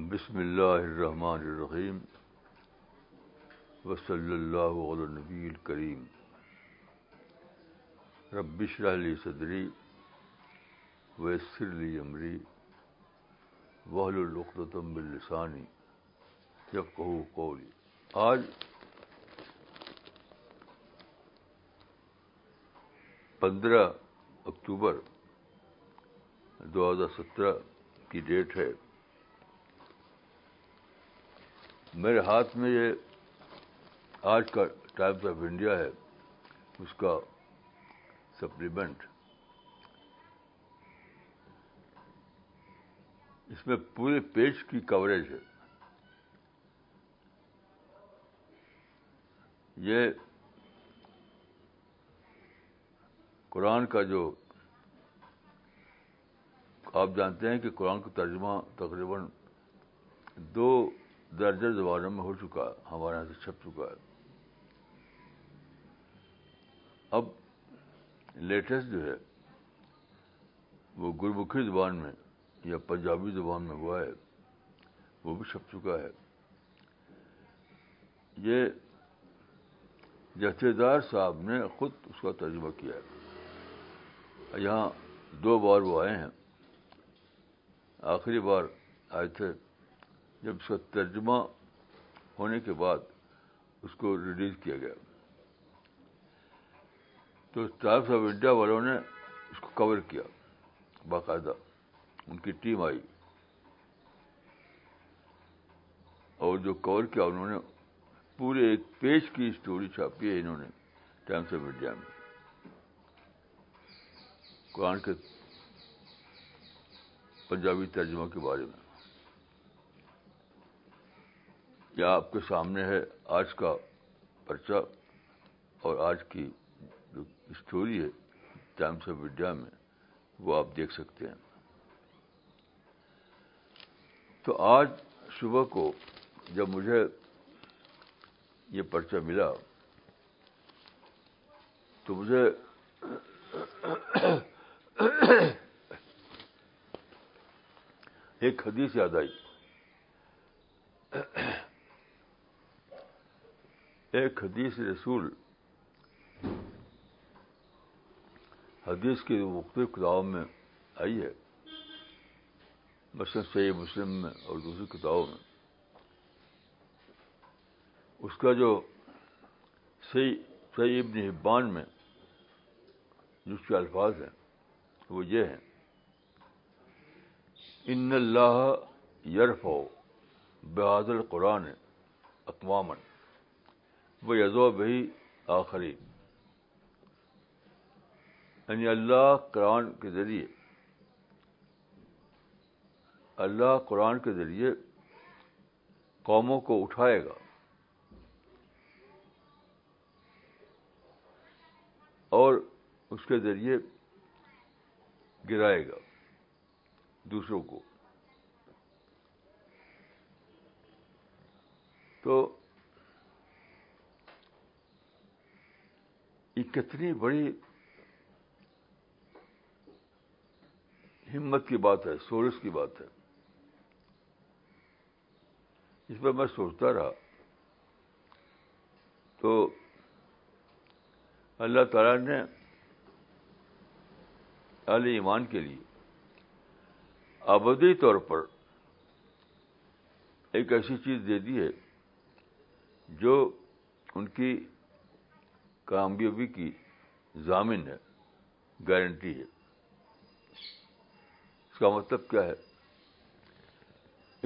بسم اللہ الرحمن الرحیم وصلی اللہ نبی الکریم ربش علی صدری ویسر علی عمری وحل القلوۃم السانی جب کہو قولی آج پندرہ اکتوبر دو ہزار سترہ کی ڈیٹ ہے میرے ہاتھ میں یہ آج کا ٹائمس آف انڈیا ہے اس کا سپلیمنٹ اس میں پورے پیج کی کوریج ہے یہ قرآن کا جو آپ جانتے ہیں کہ قرآن کا ترجمہ تقریباً دو درجہ زبانوں میں ہو چکا ہمارے یہاں سے چھپ چکا ہے اب لیٹسٹ جو ہے وہ گرمکھی زبان میں یا پنجابی زبان میں ہوا ہے وہ بھی چھپ چکا ہے یہ جتھے دار صاحب نے خود اس کا تجربہ کیا ہے یہاں دو بار وہ آئے ہیں آخری بار آئے تھے جب اس کا ترجمہ ہونے کے بعد اس کو ریلیز کیا گیا تو ٹائمس آف انڈیا والوں نے اس کو کور کیا باقاعدہ ان کی ٹیم آئی اور جو کور کیا انہوں نے پورے ایک پیج کی اسٹوری چھاپی ہے انہوں نے ٹائمس آف انڈیا میں قرآن کے پنجابی ترجمہ کے بارے میں یہ آپ کے سامنے ہے آج کا پرچہ اور آج کی جو اسٹوری ہے ٹائمس آف انڈیا میں وہ آپ دیکھ سکتے ہیں تو آج صبح کو جب مجھے یہ پرچہ ملا تو مجھے ایک حدیث یاد آئی ایک حدیث رسول حدیث کی مختلف کتابوں میں آئی ہے مثلاً صحیح مسلم میں اور دوسری کتابوں میں اس کا جو صحیح صحیح ابن حبان میں جو اس کے الفاظ ہیں وہ یہ ہیں ان اللہ یرف ہو بحاد القرآن اقوامن وہ یزو بھی آخری یعنی اللہ قرآن کے ذریعے اللہ قرآن کے ذریعے قوموں کو اٹھائے گا اور اس کے ذریعے گرائے گا دوسروں کو تو یہ کتنی بڑی ہمت کی بات ہے سورس کی بات ہے اس پہ میں سوچتا رہا تو اللہ تعالیٰ نے علی ایمان کے لیے آبدی طور پر ایک ایسی چیز دے دی ہے جو ان کی کامیابی کی ضامن ہے گارنٹی ہے اس کا مطلب کیا ہے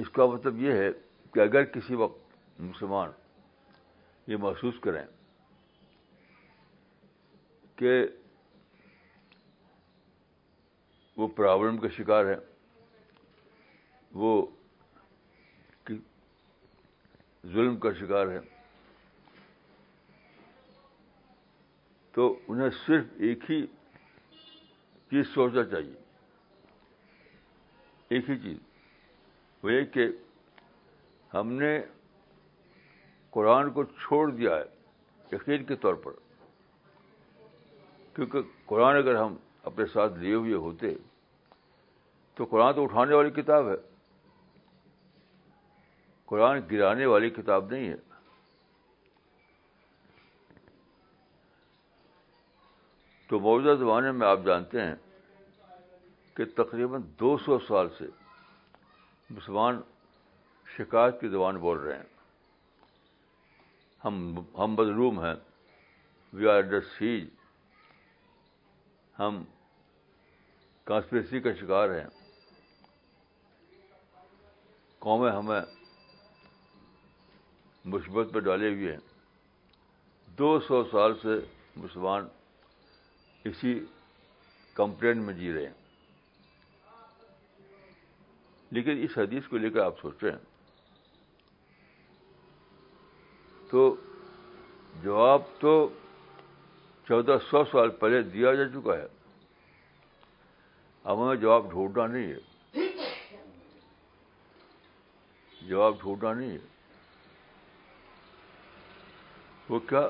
اس کا مطلب یہ ہے کہ اگر کسی وقت مسلمان یہ محسوس کریں کہ وہ پرابلم کا شکار ہے وہ ظلم کا شکار ہے تو انہیں صرف ایک ہی چیز سوچنا چاہیے ایک ہی چیز وہ یہ کہ ہم نے قرآن کو چھوڑ دیا ہے یقین کے طور پر کیونکہ قرآن اگر ہم اپنے ساتھ لیے ہوئے ہوتے تو قرآن تو اٹھانے والی کتاب ہے قرآن گرانے والی کتاب نہیں ہے تو موجودہ زمانے میں آپ جانتے ہیں کہ تقریباً دو سو سال سے مسلمان شکایت کی زبان بول رہے ہیں ہم ہم مظلوم ہیں وی آر ڈر سیج ہم کانسپریسی کا شکار ہیں قومیں ہمیں مثبت پہ ڈالے ہوئے ہیں دو سو سال سے مسلمان کمپلین میں جی رہے ہیں لیکن اس حدیث کو لے کر آپ سوچ رہے ہیں تو جواب تو چودہ سو سال پہلے دیا جا چکا ہے اب ہمیں جواب ڈھونڈنا نہیں ہے جواب ڈھونڈنا نہیں ہے وہ کیا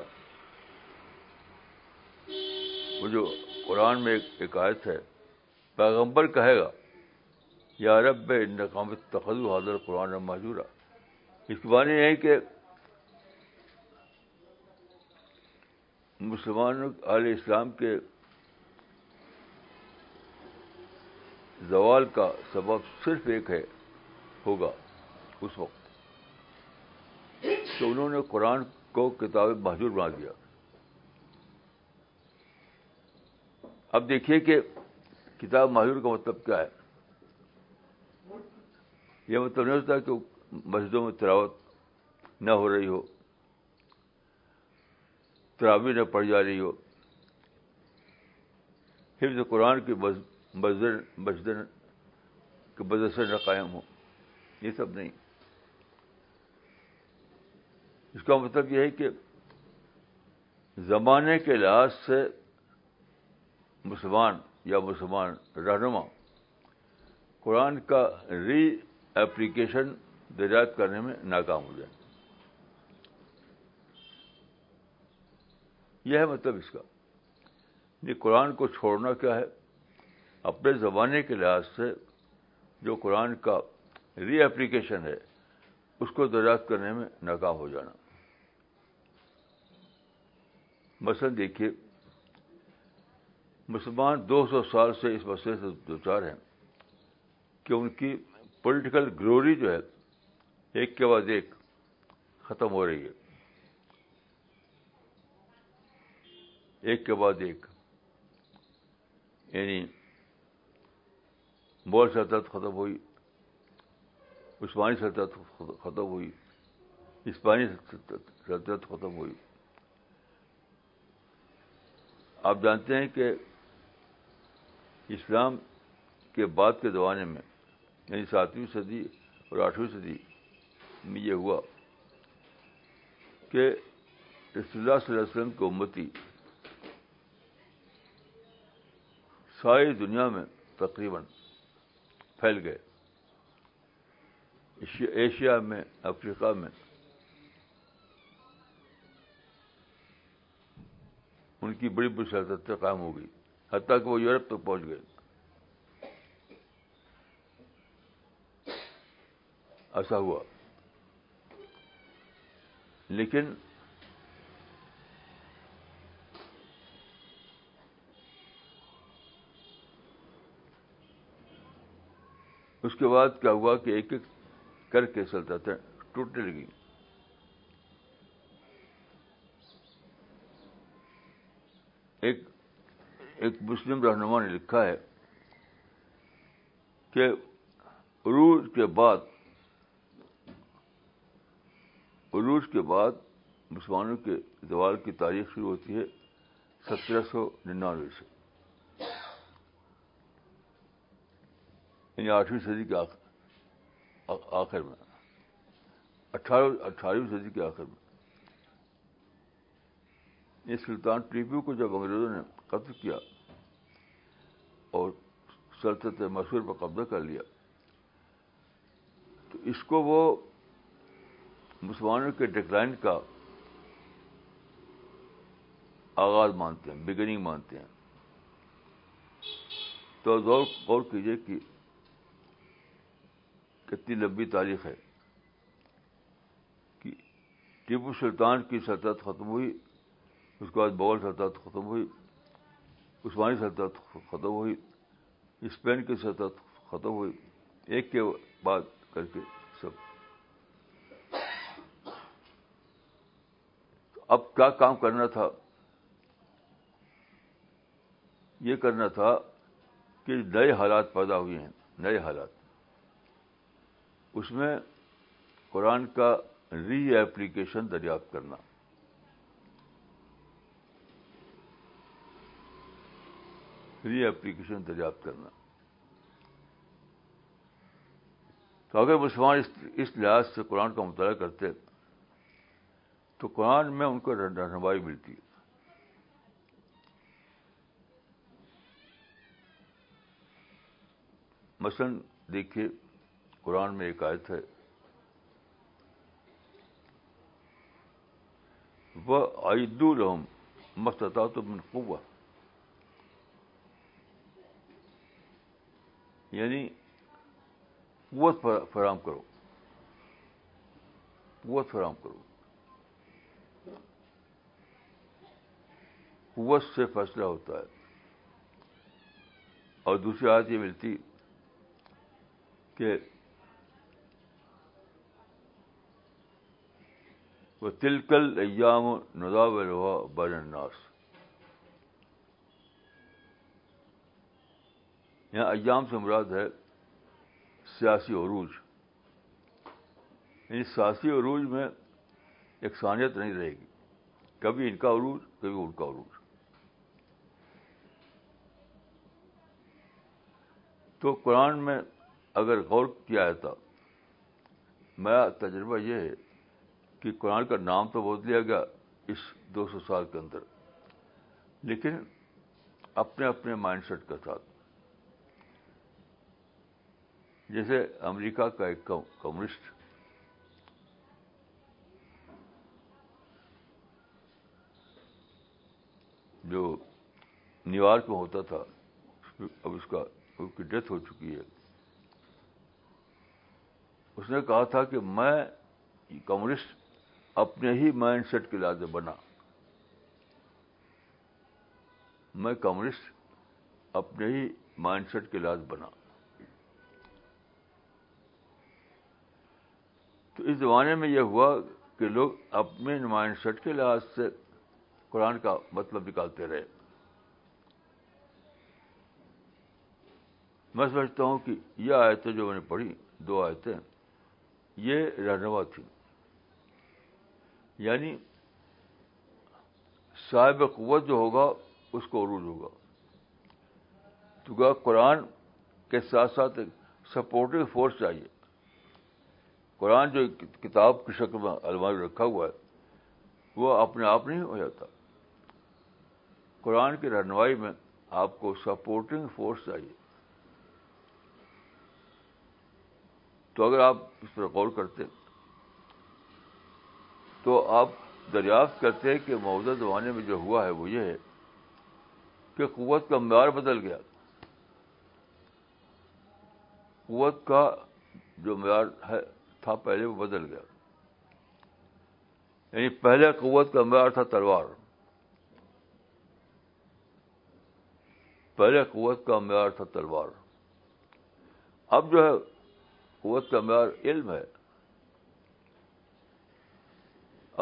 وہ جو قرآن میں ایک عکایت ہے پیغمبر کہے گا یا رب نقام تخذ حاضر قرآن میں اس کے یہ ہے کہ مسلمان علیہ اسلام کے زوال کا سبب صرف ایک ہے ہوگا اس وقت تو انہوں نے قرآن کو کتاب مہجور بنا دیا اب دیکھیے کہ کتاب ماہر کا مطلب کیا ہے یہ مطلب نہیں ہوتا کہ مسجدوں میں تلاوت نہ ہو رہی ہو تراوی نہ پڑ جا رہی ہو حفظ قرآن کی مسجد کے بدثر نہ قائم ہو یہ سب نہیں اس کا مطلب یہ ہے کہ زمانے کے لحاظ سے مسلمان یا مسلمان رہنما قرآن کا ری ایپلیکیشن دریافت کرنے میں ناکام ہو جائے یہ ہے مطلب اس کا یہ قرآن کو چھوڑنا کیا ہے اپنے زمانے کے لحاظ سے جو قرآن کا ری ایپلیکیشن ہے اس کو دریافت کرنے میں ناکام ہو جانا مثلاً دیکھیے مسلمان دو سو سال سے اس مسئلے سے دو چار ہیں کہ ان کی پولیٹیکل گلوری جو ہے ایک کے بعد ایک ختم ہو رہی ہے ایک کے بعد ایک یعنی بول سلطنت ختم ہوئی عثمانی سلطنت ختم ہوئی اسپانی سلطنت ختم ہوئی آپ جانتے ہیں کہ اسلام کے بعد کے زمانے میں یعنی ساتویں صدی اور آٹھویں صدی میں یہ ہوا کہ رسول اللہ صلی اللہ علیہ وسلم کی امتی ساری دنیا میں تقریباً پھیل گئے ایشیا میں افریقہ میں ان کی بڑی بڑی صدر قائم ہو گئی حتیٰ کہ وہ یورپ تک پہنچ گئے ایسا ہوا لیکن اس کے بعد کیا ہوا کہ ایک ایک کر کے تھا ٹوٹنے لگی ایک ایک مسلم رہنما نے لکھا ہے کہ عروج کے بعد عروج کے بعد مسلمانوں کے زوال کی تاریخ شروع ہوتی ہے سترہ سو ننانوے سے یعنی آٹھویں صدی کے آخر میں اٹھارہویں صدی کے آخر میں یہ سلطان ٹیپو کو جب انگریزوں نے قتل کیا اور سلطنت مشہور پر قبضہ کر لیا تو اس کو وہ مسلمانوں کے ڈکلائن کا آغاز مانتے ہیں بگننگ مانتے ہیں تو غور غور کیجیے کہ کتنی لمبی تاریخ ہے کہ ٹیپو سلطان کی سلطنت ختم ہوئی اس کے بعد بغل سلطنت ختم ہوئی عثمانی سلطنت ختم ہوئی اسپین کی سلطنت ختم ہوئی ایک کے بعد کر کے سب اب کیا کام کرنا تھا یہ کرنا تھا کہ نئے حالات پیدا ہوئے ہیں نئے حالات اس میں قرآن کا ری ایپلیکیشن دریافت کرنا فری اپلیکیشن دریافت کرنا تو اگر مسلمان اس لحاظ سے قرآن کا مطالعہ کرتے تو قرآن میں ان کو رہنمائی ملتی ہے مثلاً دیکھیے قرآن میں ایک آیت ہے وہ عید الحم مستطاط من قوت یعنی قوت فراہم کرو قوت فراہم کرو قوت سے فیصلہ ہوتا ہے اور دوسری آیت یہ ملتی کہ وہ تلکل ایام ندا بلوہ بر ناس یہاں ایام سے مراد ہے سیاسی عروج یعنی سیاسی عروج میں یکسانیت نہیں رہے گی کبھی ان کا عروج کبھی ان کا عروج تو قرآن میں اگر غور کیا ہے میرا تجربہ یہ ہے کہ قرآن کا نام تو بدل لیا گیا اس دو سو سال کے اندر لیکن اپنے اپنے مائنڈ سیٹ کے ساتھ جیسے امریکہ کا ایک کمسٹ جو نیو یارک میں ہوتا تھا اب اس کا اس کی ڈیتھ ہو چکی ہے اس نے کہا تھا کہ میں کمسٹ اپنے ہی مائنڈ سیٹ کے لحاظ بنا میں کمسٹ اپنے ہی مائنڈ سیٹ کے لحاظ بنا تو اس زمانے میں یہ ہوا کہ لوگ اپنے نمائنڈ سیٹ کے لحاظ سے قرآن کا مطلب نکالتے رہے میں سمجھتا ہوں کہ یہ آیتیں جو میں نے پڑھی دو آیتیں یہ رہنما تھی یعنی صاحب قوت جو ہوگا اس کو عروج ہوگا تو قرآن کے ساتھ ساتھ ایک سپورٹنگ فورس چاہیے قرآن جو کتاب کی شکل میں الماری رکھا ہوا ہے وہ اپنے آپ نہیں ہو جاتا قرآن کی رہنمائی میں آپ کو سپورٹنگ فورس چاہیے تو اگر آپ اس پر غور کرتے تو آپ دریافت کرتے ہیں کہ موجودہ زمانے میں جو ہوا ہے وہ یہ ہے کہ قوت کا معیار بدل گیا قوت کا جو معیار ہے تھا پہلے وہ بدل گیا یعنی پہلے قوت کا معیار تھا تلوار پہلے قوت کا معیار تھا تلوار اب جو ہے قوت کا معیار علم ہے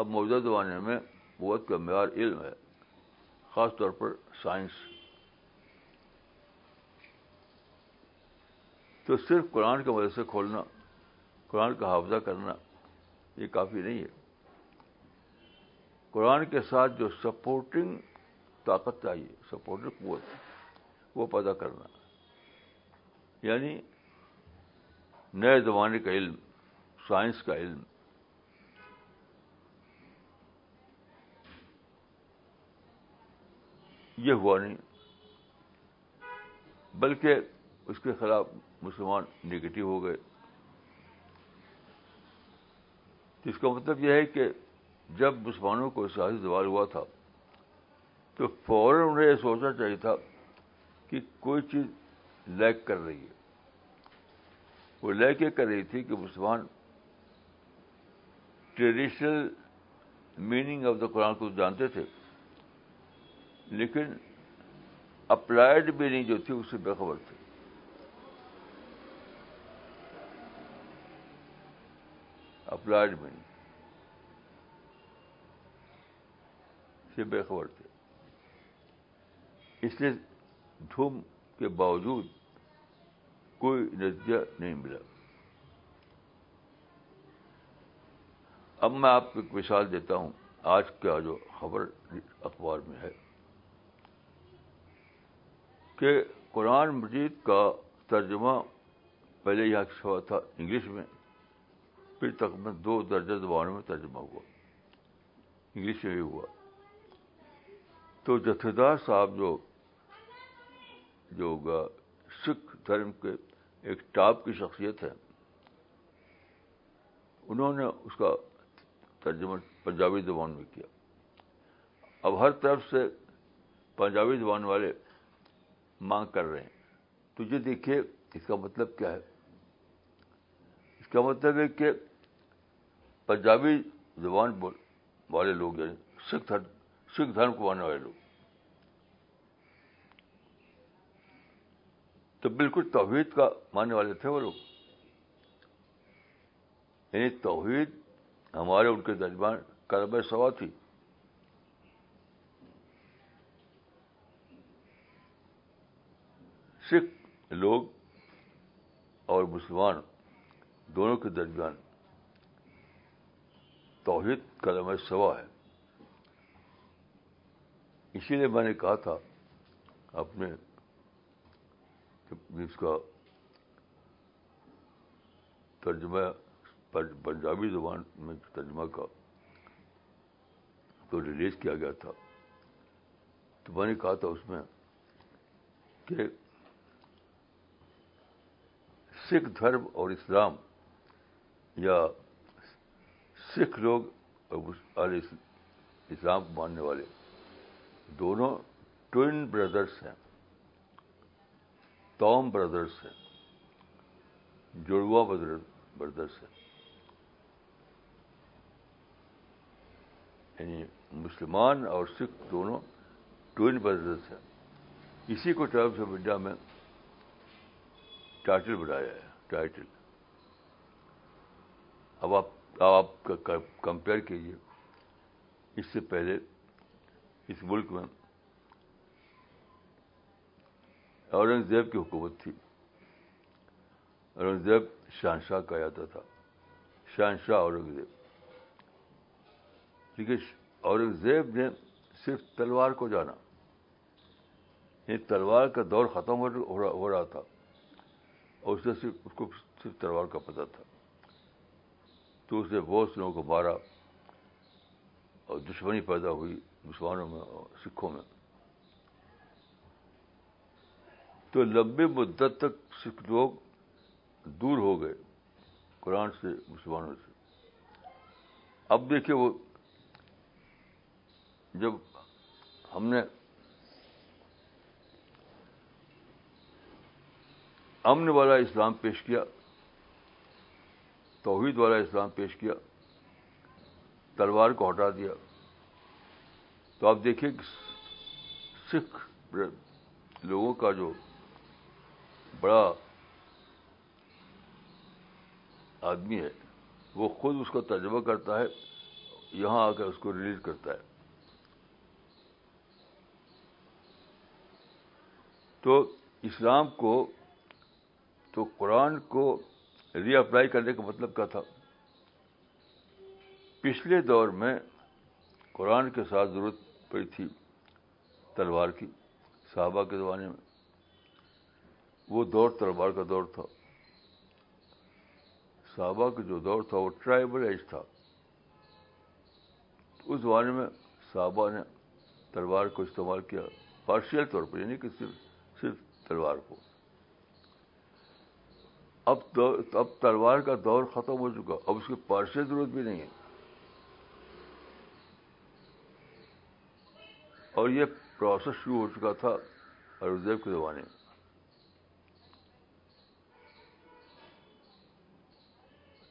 اب موجودہ زمانے میں قوت کا معیار علم ہے خاص طور پر سائنس تو صرف قرآن کے مدد سے کھولنا قرآن کا حافظہ کرنا یہ کافی نہیں ہے قرآن کے ساتھ جو سپورٹنگ طاقت چاہیے سپورٹنگ قوت وہ پیدا کرنا یعنی نئے زمانے کا علم سائنس کا علم یہ ہوا نہیں بلکہ اس کے خلاف مسلمان نگیٹو ہو گئے تو اس کا مطلب یہ ہے کہ جب مسلمانوں کو سیاسی زوال ہوا تھا تو فوراً انہیں یہ سوچنا چاہیے تھا کہ کوئی چیز لیک کر رہی ہے وہ لیک یہ کر رہی تھی کہ مسلمان traditional meaning of the Quran کو جانتے تھے لیکن اپلائڈ میننگ جو تھی اس سے بےخبر تھی سے بے خبر تھے اس لیے دھوم کے باوجود کوئی نتیجہ نہیں ملا اب میں آپ کو ایک مثال دیتا ہوں آج کا جو خبر اخبار میں ہے کہ قرآن مجید کا ترجمہ پہلے یہاں ہوا تھا انگلش میں پھر تقریباً دو درجہ زبانوں میں ترجمہ ہوا انگلش میں بھی ہوا تو جتھیدار صاحب جو جو ہوگا سکھ دھرم کے ایک ٹاپ کی شخصیت ہے انہوں نے اس کا ترجمہ پنجابی زبان میں کیا اب ہر طرف سے پنجابی زبان والے مانگ کر رہے ہیں تو یہ دیکھیے اس کا مطلب کیا ہے اس کا مطلب ہے کہ پنجابی زبان والے لوگ یعنی سکھ سکھ دھرم کو ماننے والے لوگ تو بالکل توحید کا ماننے والے تھے وہ لوگ یعنی توحید ہمارے ان کے درمیان کرب سوا تھی سکھ لوگ اور مسلمان دونوں کے درمیان توحید کلم سوا ہے اسی لیے میں نے کہا تھا اپنے اس کا ترجمہ پنجابی زبان میں ترجمہ کا تو ریلیز کیا گیا تھا تو میں نے کہا تھا اس میں کہ سکھ دھرم اور اسلام یا سکھ لوگ اور اسلام ماننے والے دونوں ٹوئن بردرس ہیں توم بردرس ہیں جڑوا بدر بردرس ہیں یعنی مسلمان اور سکھ دونوں ٹوئن بردرس ہیں اسی کو ٹائمس آف انڈیا میں ٹائٹل بنایا ہے ٹائٹل اب آپ آپ کمپیئر کیجیے اس سے پہلے اس ملک میں اورنگزیب کی حکومت تھی اورنگزیب شہنشاہ شاہ جاتا تھا شاہ شاہ اورنگزیب کیونکہ اورنگزیب نے صرف تلوار کو جانا یہ یعنی تلوار کا دور ختم ہو رہا تھا اور اس سے صرف اس کو صرف تلوار کا پتہ تھا تو اس نے بہت سے لوگوں کو مارا اور دشمنی پیدا ہوئی مسلمانوں میں اور سکھوں میں تو لمبی مدت تک سکھ لوگ دور ہو گئے قرآن سے مسلمانوں سے اب دیکھیے وہ جب ہم نے امن والا اسلام پیش کیا توحید والا اسلام پیش کیا تلوار کو ہٹا دیا تو آپ دیکھیے سکھ لوگوں کا جو بڑا آدمی ہے وہ خود اس کا تجربہ کرتا ہے یہاں آ کر اس کو ریلیز کرتا ہے تو اسلام کو تو قرآن کو ری اپلائی کرنے کا مطلب کیا تھا پچھلے دور میں قرآن کے ساتھ ضرورت پڑی تھی تلوار کی صحابہ کے زمانے میں وہ دور تلوار کا دور تھا صحابہ کا جو دور تھا وہ ٹرائبل ایج تھا اس زمانے میں صحابہ نے تلوار کو استعمال کیا پارشیل طور پر یعنی کہ صرف صرف تلوار کو اب اب تلوار کا دور ختم ہو چکا اب اس کی پاس ضرورت بھی نہیں ہے اور یہ پروسیس شروع ہو چکا تھا ارودیو کے زمانے میں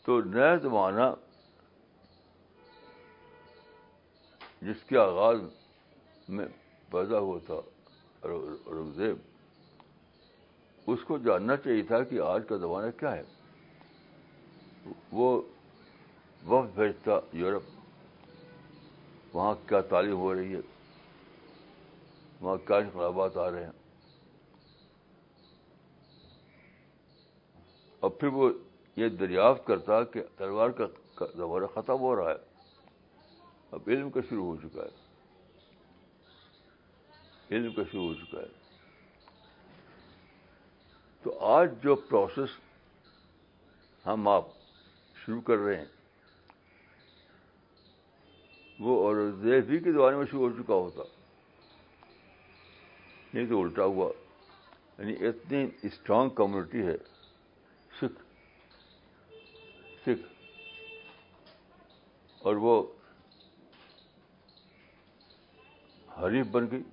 تو نیا زمانہ جس کے آغاز میں پیدا ہوا تھا اورنگزیب اس کو جاننا چاہیے تھا کہ آج کا زمانہ کیا ہے وہ وقت بھیجتا یورپ وہاں کیا تعلیم ہو رہی ہے وہاں کیا انقلابات آ رہے ہیں اور پھر وہ یہ دریافت کرتا کہ تلوار کا زمانہ ختم ہو رہا ہے اب علم کا شروع ہو چکا ہے علم کا شروع ہو چکا ہے تو آج جو پروسیس ہم آپ شروع کر رہے ہیں وہ اور دیوی کے کی دوارے میں شروع ہو چکا ہوتا نہیں تو الٹا ہوا یعنی اتنی اسٹرانگ کمیونٹی ہے سکھ سکھ اور وہ حریف بن گئی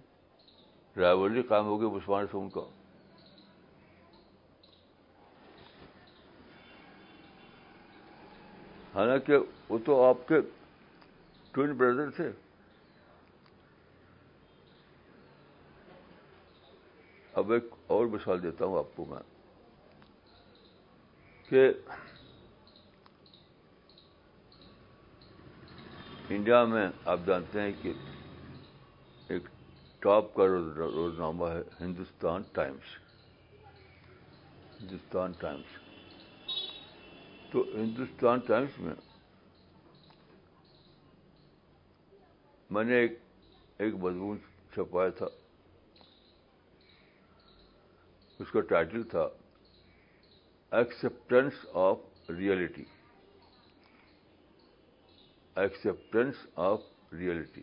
رائے قائم ہو گئی مسلمان سے ان کا حالانکہ وہ تو آپ کے ٹوین بردر تھے اب ایک اور مثال دیتا ہوں آپ کو میں کہ انڈیا میں آپ جانتے ہیں کہ ایک ٹاپ کا روزنامہ ہے Hindustan Times Hindustan Times Hindustan Times میں میں نے ایک ایک مضمون چھپایا تھا اس کا ٹائٹل تھا acceptance of reality acceptance of reality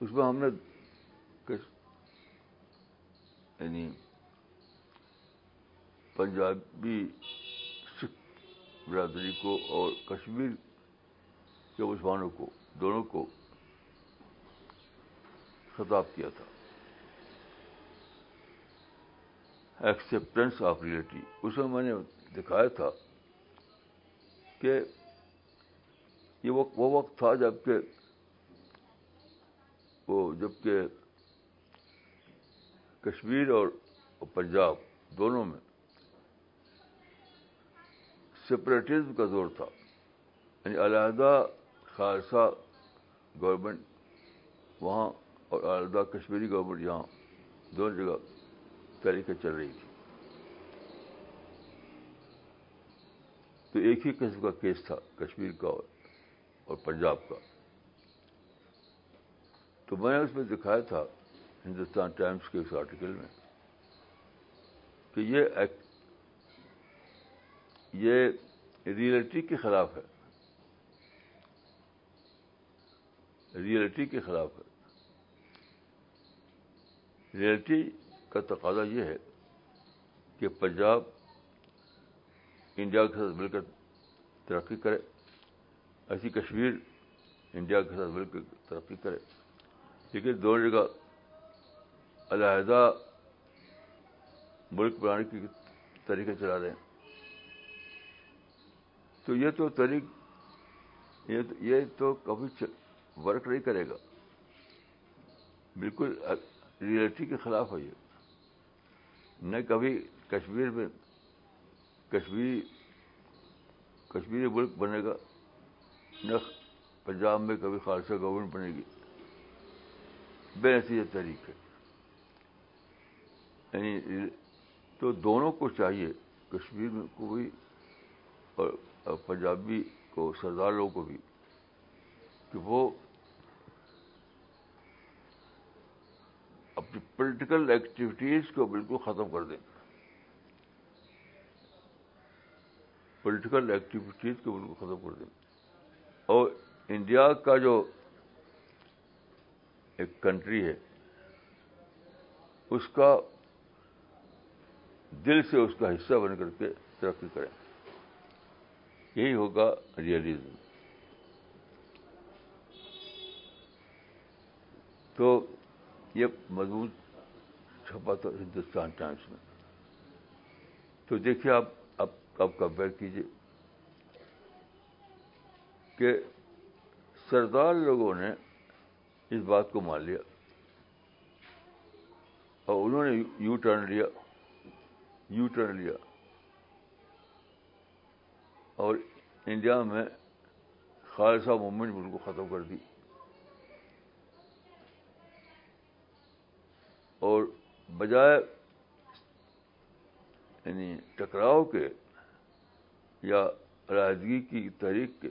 اس میں ہم نے یعنی پنجابی برادری کو اور کشمیر کے مسلمانوں کو دونوں کو خطاب کیا تھا ایکسپٹینس آف ریئلٹی اس میں میں نے دکھایا تھا کہ یہ وقت وہ وقت تھا جب کہ وہ جب کہ کشمیر اور پنجاب دونوں میں سپریٹزم کا زور تھا یعنی علیحدہ خالصہ گورنمنٹ وہاں اور علیحدہ کشمیری گورنمنٹ یہاں دونوں جگہ طریقے چل رہی تھی تو ایک ہی قسم کا کیس تھا کشمیر کا اور پنجاب کا تو میں نے اس میں دکھایا تھا ہندوستان ٹائمس کے اس آرٹیکل میں کہ یہ ایک یہ ریئلٹی کے خلاف ہے ریئلٹی کے خلاف ہے ریئلٹی کا تقاضا یہ ہے کہ پنجاب انڈیا کے ساتھ مل کر ترقی کرے ایسی کشمیر انڈیا کے ساتھ مل کر ترقی کرے لیکن دو جگہ علیحدہ ملک بنانے کی طریقے چلا رہے ہیں تو یہ تو طریق یہ تو یہ تو کبھی ورک نہیں کرے گا بالکل ریئلٹی کے خلاف ہے یہ نہ کبھی کشمیر میں کشمیری ملک بنے گا نہ پنجاب میں کبھی خالصہ گورنمنٹ بنے گی بے یہ طریق ہے یعنی تو دونوں کو چاہیے کشمیر کو بھی اور پنجابی کو سردالوں کو بھی کہ وہ اپنی پولیٹیکل ایکٹیویٹیز کو بالکل ختم کر دیں پولیٹیکل ایکٹیویٹیز کو بالکل ختم کر دیں اور انڈیا کا جو ایک کنٹری ہے اس کا دل سے اس کا حصہ بن کر کے ترقی کریں یہی ہوگا ریئلزم تو یہ مضبوط چھپا تھا ہندوستان ٹائمس میں تو دیکھیے آپ اب اب کمپیئر کیجیے کہ سردار لوگوں نے اس بات کو مان لیا اور انہوں نے یو ٹرن لیا یو ٹرن لیا اور انڈیا میں خالصہ موومنٹ ان کو ختم کر دی اور بجائے یعنی ٹکراؤ کے یا علیحدگی کی تحریک کے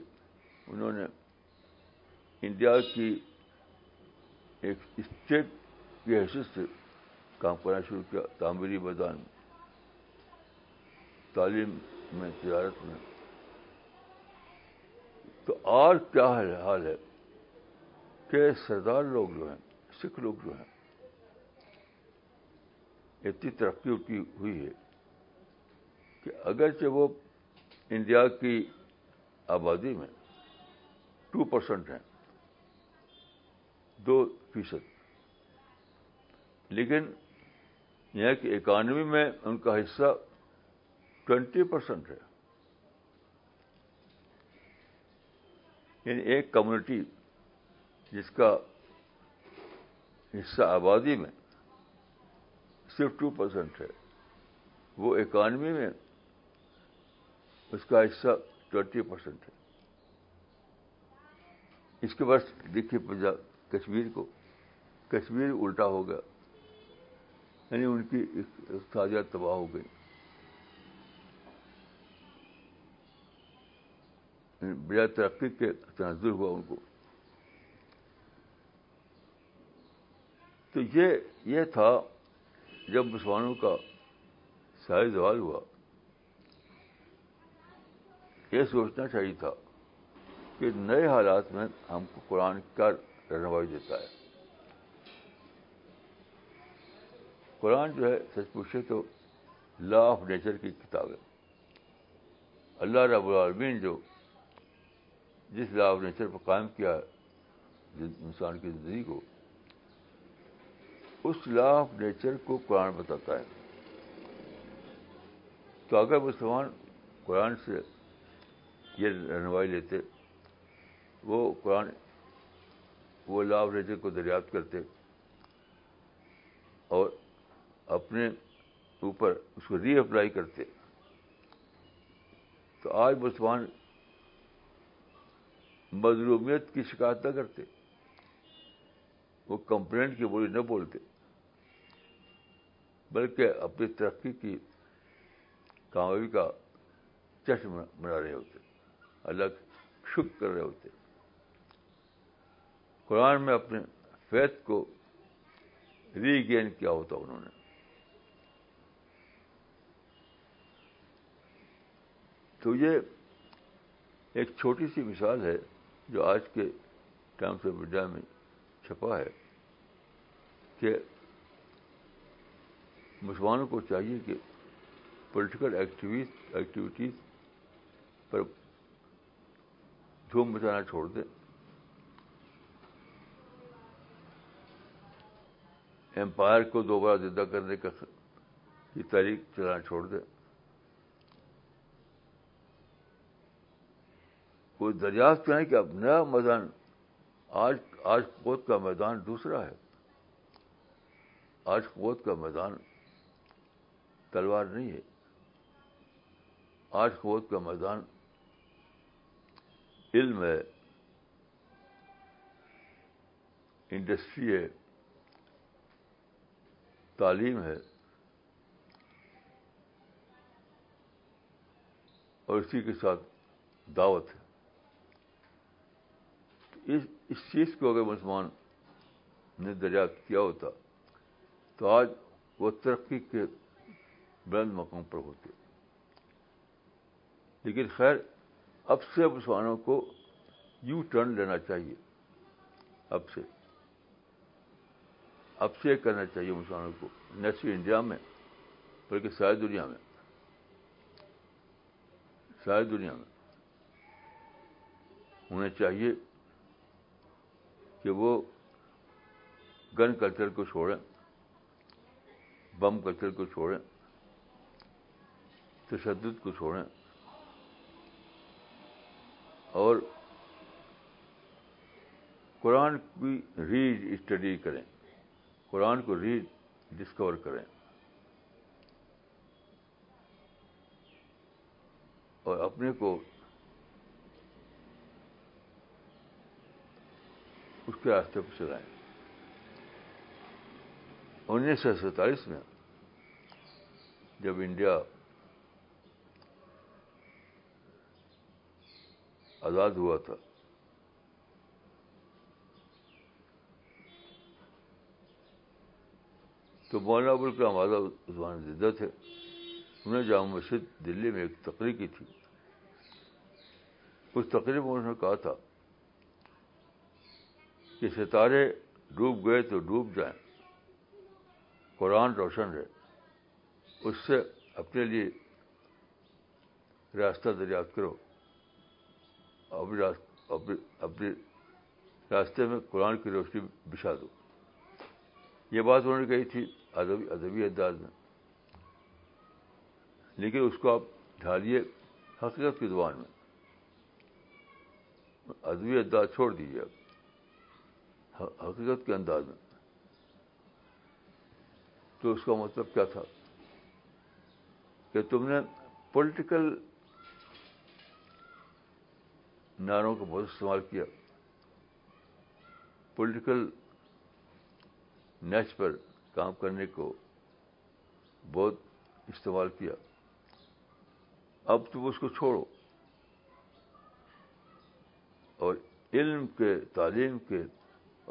انہوں نے انڈیا کی ایک اسٹیٹ کی حیثیت سے کام کرنا شروع کیا تعمیری میدان میں تعلیم میں تجارت میں تو آج کیا حال ہے کہ سردار لوگ جو ہیں سکھ لوگ جو ہیں اتنی ترقی اٹھی ہوئی ہے کہ اگرچہ وہ انڈیا کی آبادی میں ٹو پرسینٹ ہیں دو فیصد لیکن یہاں کی اکانومی میں ان کا حصہ ٹوینٹی پرسینٹ ہے یعنی ایک کمیونٹی جس کا حصہ آبادی میں صرف ٹو پرسینٹ ہے وہ اکانمی میں اس کا حصہ ٹوینٹی پرسینٹ ہے اس کے بعد دیکھیے پنجاب کشمیر کو کشمیر الٹا ہو گیا یعنی ان کی اقتصادیات تباہ ہو گئی یعنی بلا ترقی کے تنظر ہوا ان کو تو یہ یہ تھا جب مسلمانوں کا سارے زوال ہوا یہ سوچنا چاہیے تھا کہ نئے حالات میں ہم کو قرآن کیا رہنمائی دیتا ہے قرآن جو ہے سچ پوچھے تو لا آف نیچر کی کتاب ہے اللہ رب العالمین جو جس لا آف نیچر پر قائم کیا انسان کی زندگی کو اس لا آف نیچر کو قرآن بتاتا ہے تو اگر مسلمان قرآن سے یہ رہنمائی لیتے وہ قرآن وہ لا آف نیچر کو دریافت کرتے اور اپنے اوپر اس کو ری اپلائی کرتے تو آج مسلمان مظلومیت کی شکایت نہ کرتے وہ کمپلینٹ کی بولی نہ بولتے بلکہ اپنی ترقی کی کامیابی کا چشم منا رہے ہوتے الگ شکر کر رہے ہوتے قرآن میں اپنے فیت کو ری گین کیا ہوتا انہوں نے تو یہ ایک چھوٹی سی مثال ہے جو آج کے ٹائم سے انڈیا میں چھپا ہے کہ مسلمانوں کو چاہیے کہ پولیٹیکل ایکٹیویز ایکٹیویٹیز پر دھوم بچانا چھوڑ دیں امپائر کو دوبارہ زندہ کرنے کا تاریخ چلانا چھوڑ دیں کوئی دریافت کریں کہ اب نیا میدان آج آج قوت کا میدان دوسرا ہے آج قوت کا میدان تلوار نہیں ہے آج قوت کا میدان علم ہے انڈسٹری ہے تعلیم ہے اور اسی کے ساتھ دعوت ہے اس چیز کو اگر مسلمان نے دریافت کیا ہوتا تو آج وہ ترقی کے بلند مقام پر ہوتے لیکن خیر اب سے مسلمانوں کو یو ٹرن لینا چاہیے اب سے اب سے کرنا چاہیے مسلمانوں کو نہ صرف انڈیا میں بلکہ ساری دنیا میں ساری دنیا میں ہونا چاہیے کہ وہ گن کلچر کو چھوڑیں بم کلچر کو چھوڑیں تشدد کو چھوڑیں اور قرآن کی ریڈ اسٹڈی کریں قرآن کو ریڈ ڈسکور کریں اور اپنے کو اس کے راستے پہ چلائے انیس سو سینتالیس میں جب انڈیا آزاد ہوا تھا تو ابوال کلام آزاد عثمان زدہ تھے انہوں نے جامع مسجد دلی میں ایک تقریر کی تھی اس تقریر میں انہوں نے کہا تھا کہ ستارے ڈوب گئے تو ڈوب جائیں قرآن روشن ہے اس سے اپنے لیے راستہ دریافت کرو اور اپنے راستے میں قرآن کی روشنی بچھا دو یہ بات انہوں نے کہی تھی ادبی ادبی انداز میں لیکن اس کو آپ ڈھالیے حقیقت کی زبان میں ادبی انداز چھوڑ دیجیے آپ حقیقت کے انداز میں تو اس کا مطلب کیا تھا کہ تم نے پولیٹیکل نعروں کو بہت استعمال کیا پولیٹیکل نیچ پر کام کرنے کو بہت استعمال کیا اب تم اس کو چھوڑو اور علم کے تعلیم کے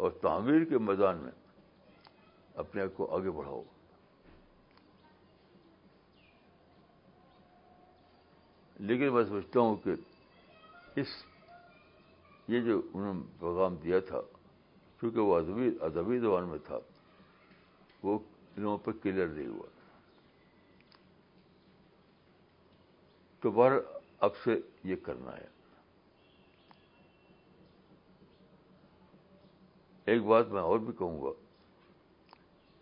اور تعمیر کے میدان میں اپنے آپ کو آگے بڑھاؤ لیکن میں سمجھتا ہوں کہ اس یہ جو انہوں نے پیغام دیا تھا چونکہ وہ ادبی ادبی زبان میں تھا وہ لوگوں پہ کلیئر نہیں ہوا تو بار اب سے یہ کرنا ہے ایک بات میں اور بھی کہوں گا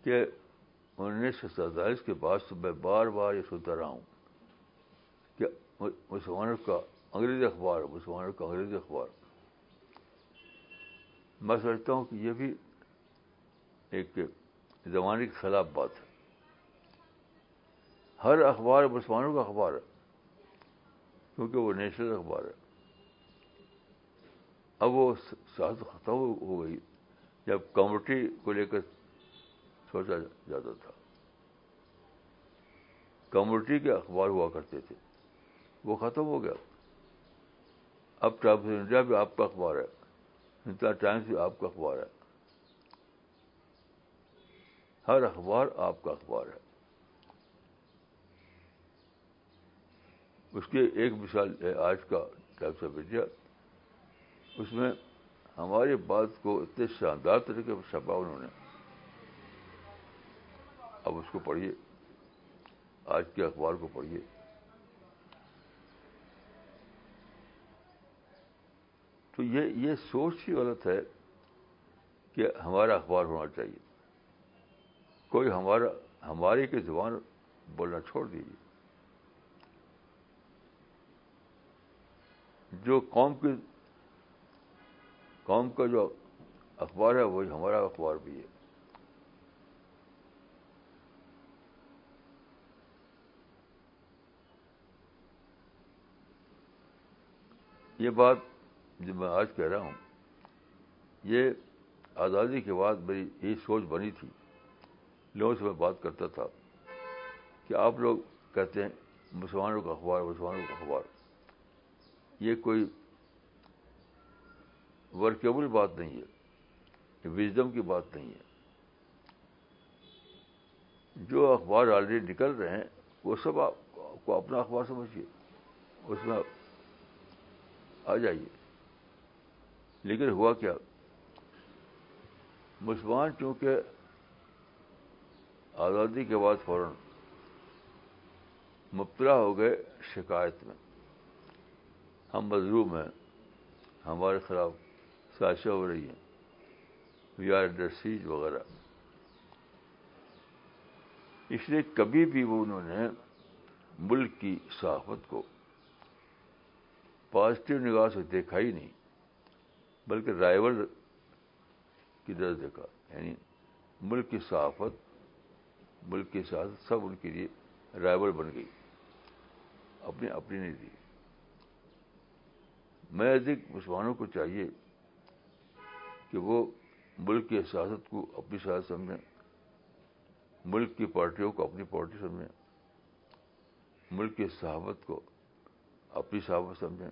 کہ انیس سو سینتالیس کے بعد سے میں بار بار یہ سنتا رہا ہوں کہ مسلمانوں کا انگریزی اخبار مسلمانوں کا انگریزی اخبار میں سمجھتا ہوں کہ یہ بھی ایک زمانے کے خلاف بات ہے ہر اخبار مسلمانوں کا اخبار ہے کیونکہ وہ نیشنل اخبار ہے اب وہ ساتھ ختم ہو گئی جب کمیونٹی کو لے کر سوچا جاتا تھا کمیونٹی کے اخبار ہوا کرتے تھے وہ ختم ہو گیا اب ٹائمس آف انڈیا بھی آپ کا اخبار ہے ہندوستان ٹائمس بھی آپ کا اخبار ہے ہر اخبار آپ کا اخبار ہے اس کے ایک مثال ہے آج کا ٹائمس آف انڈیا اس میں ہماری بات کو اتنے شاندار طریقے پر چھپا انہوں نے اب اس کو پڑھیے آج کے اخبار کو پڑھیے تو یہ یہ سوچ ہی غلط ہے کہ ہمارا اخبار ہونا چاہیے کوئی ہمارا ہماری کی زبان بولنا چھوڑ دیجیے جو قوم کی قوم کا جو اخبار ہے وہ ہمارا اخبار بھی ہے یہ بات جو میں آج کہہ رہا ہوں یہ آزادی کے بعد میری یہ سوچ بنی تھی لوگوں سے میں بات کرتا تھا کہ آپ لوگ کہتے ہیں مسلمانوں کا اخبار مسلمانوں کا اخبار یہ کوئی ورکیبل بات نہیں ہے وزڈم کی بات نہیں ہے جو اخبار آلریڈی نکل رہے ہیں وہ سب آپ کو اپنا اخبار سمجھیے اس میں آپ آ جائیے لیکن ہوا کیا مسلمان چونکہ آزادی کے بعد فوراً مبتلا ہو گئے شکایت میں ہم مظلوم ہیں ہمارے خلاف سازشیں ہو رہی ہیں وی آر انڈر سیج وغیرہ اس لیے کبھی بھی وہ انہوں نے ملک کی صحافت کو پازیٹیو نگاہ سے دیکھا ہی نہیں بلکہ رائول کی طرح دیکھا یعنی ملک کی صحافت ملک کی صحافت سب ان کے لیے رائول بن گئی اپنی اپنی نہیں دی میں ادھک مسلمانوں کو چاہیے کہ وہ ملک کی سیاست کو اپنی سیاست سمجھیں ملک کی پارٹیوں کو اپنی پارٹی سمجھیں ملک کی صحافت کو اپنی صحافت سمجھیں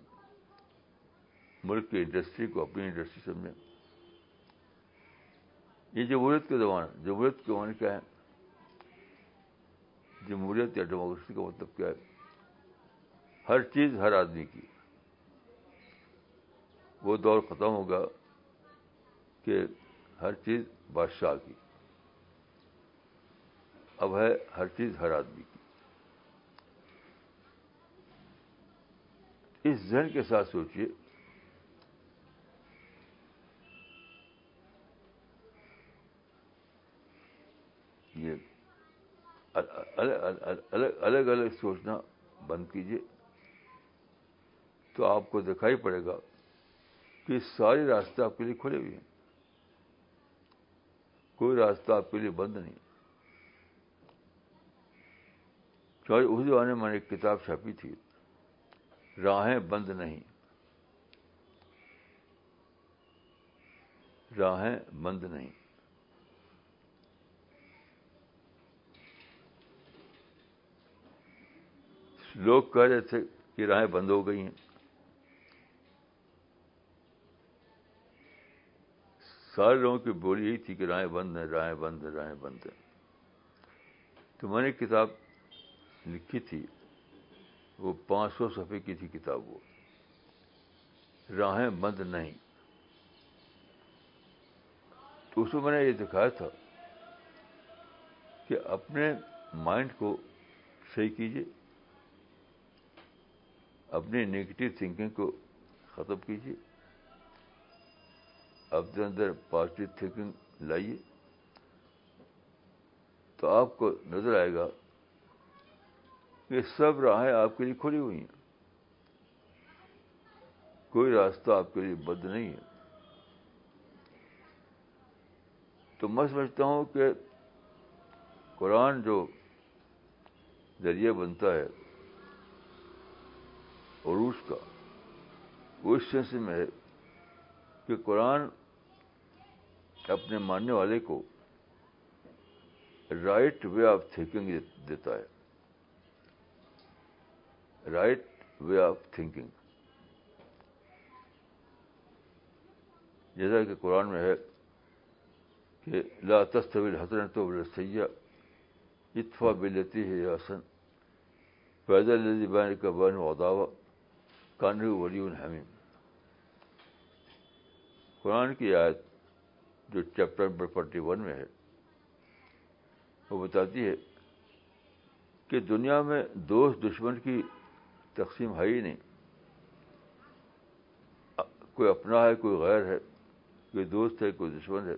ملک کی انڈسٹری کو اپنی انڈسٹری سمجھیں یہ جمہوریت کے زمانہ جمہوریت کے زمانے کیا ہے جمہوریت یا ڈیموکریسی کا مطلب کیا ہے ہر چیز ہر آدمی کی وہ دور ختم ہوگا کہ ہر چیز بادشاہ کی اب ہے ہر چیز ہر آدمی کی اس ذہن کے ساتھ سوچیے یہ الگ الگ سوچنا بند کیجیے تو آپ کو دکھائی پڑے گا کہ سارے راستے آپ کے لیے کھلے ہوئے ہیں کوئی راستہ آپ کے لیے بند نہیں چاہے اس میں نے ایک کتاب چھاپی تھی راہیں بند نہیں راہیں بند نہیں لوگ کہہ رہے تھے کہ راہیں بند ہو گئی ہیں سارے لوگوں کی بولی یہی تھی کہ رائے بند ہیں رائے بند ہیں رائے بند ہیں تو میں نے کتاب لکھی تھی وہ پانچ سو صفحے کی تھی کتاب وہ راہیں بند نہیں تو اس میں میں نے یہ دکھایا تھا کہ اپنے مائنڈ کو صحیح کیجیے اپنے نگیٹو تھنکنگ کو ختم کیجیے اپنے اندر پازیٹو تھنکنگ لائیے تو آپ کو نظر آئے گا کہ سب راہیں آپ کے لیے کھلی ہوئی ہیں کوئی راستہ آپ کے لیے بند نہیں ہے تو میں سمجھتا ہوں کہ قرآن جو ذریعہ بنتا ہے عروج کا وہ اس سینس میں ہے کہ قرآن اپنے ماننے والے کو رائٹ وے آف تھنکنگ دیتا ہے رائٹ وے آف تھنکنگ جیسا کہ قرآن میں ہے کہ لا تستویل حسن تو بل سیاح اتفا بلتی ہے آسن پیدل کا بین اداوا کانو ولی الحمیم قرآن کی آیت جو چیپٹر نمبر فورٹی ون میں ہے وہ بتاتی ہے کہ دنیا میں دوست دشمن کی تقسیم ہے ہی نہیں کوئی اپنا ہے کوئی غیر ہے کوئی دوست ہے کوئی دشمن ہے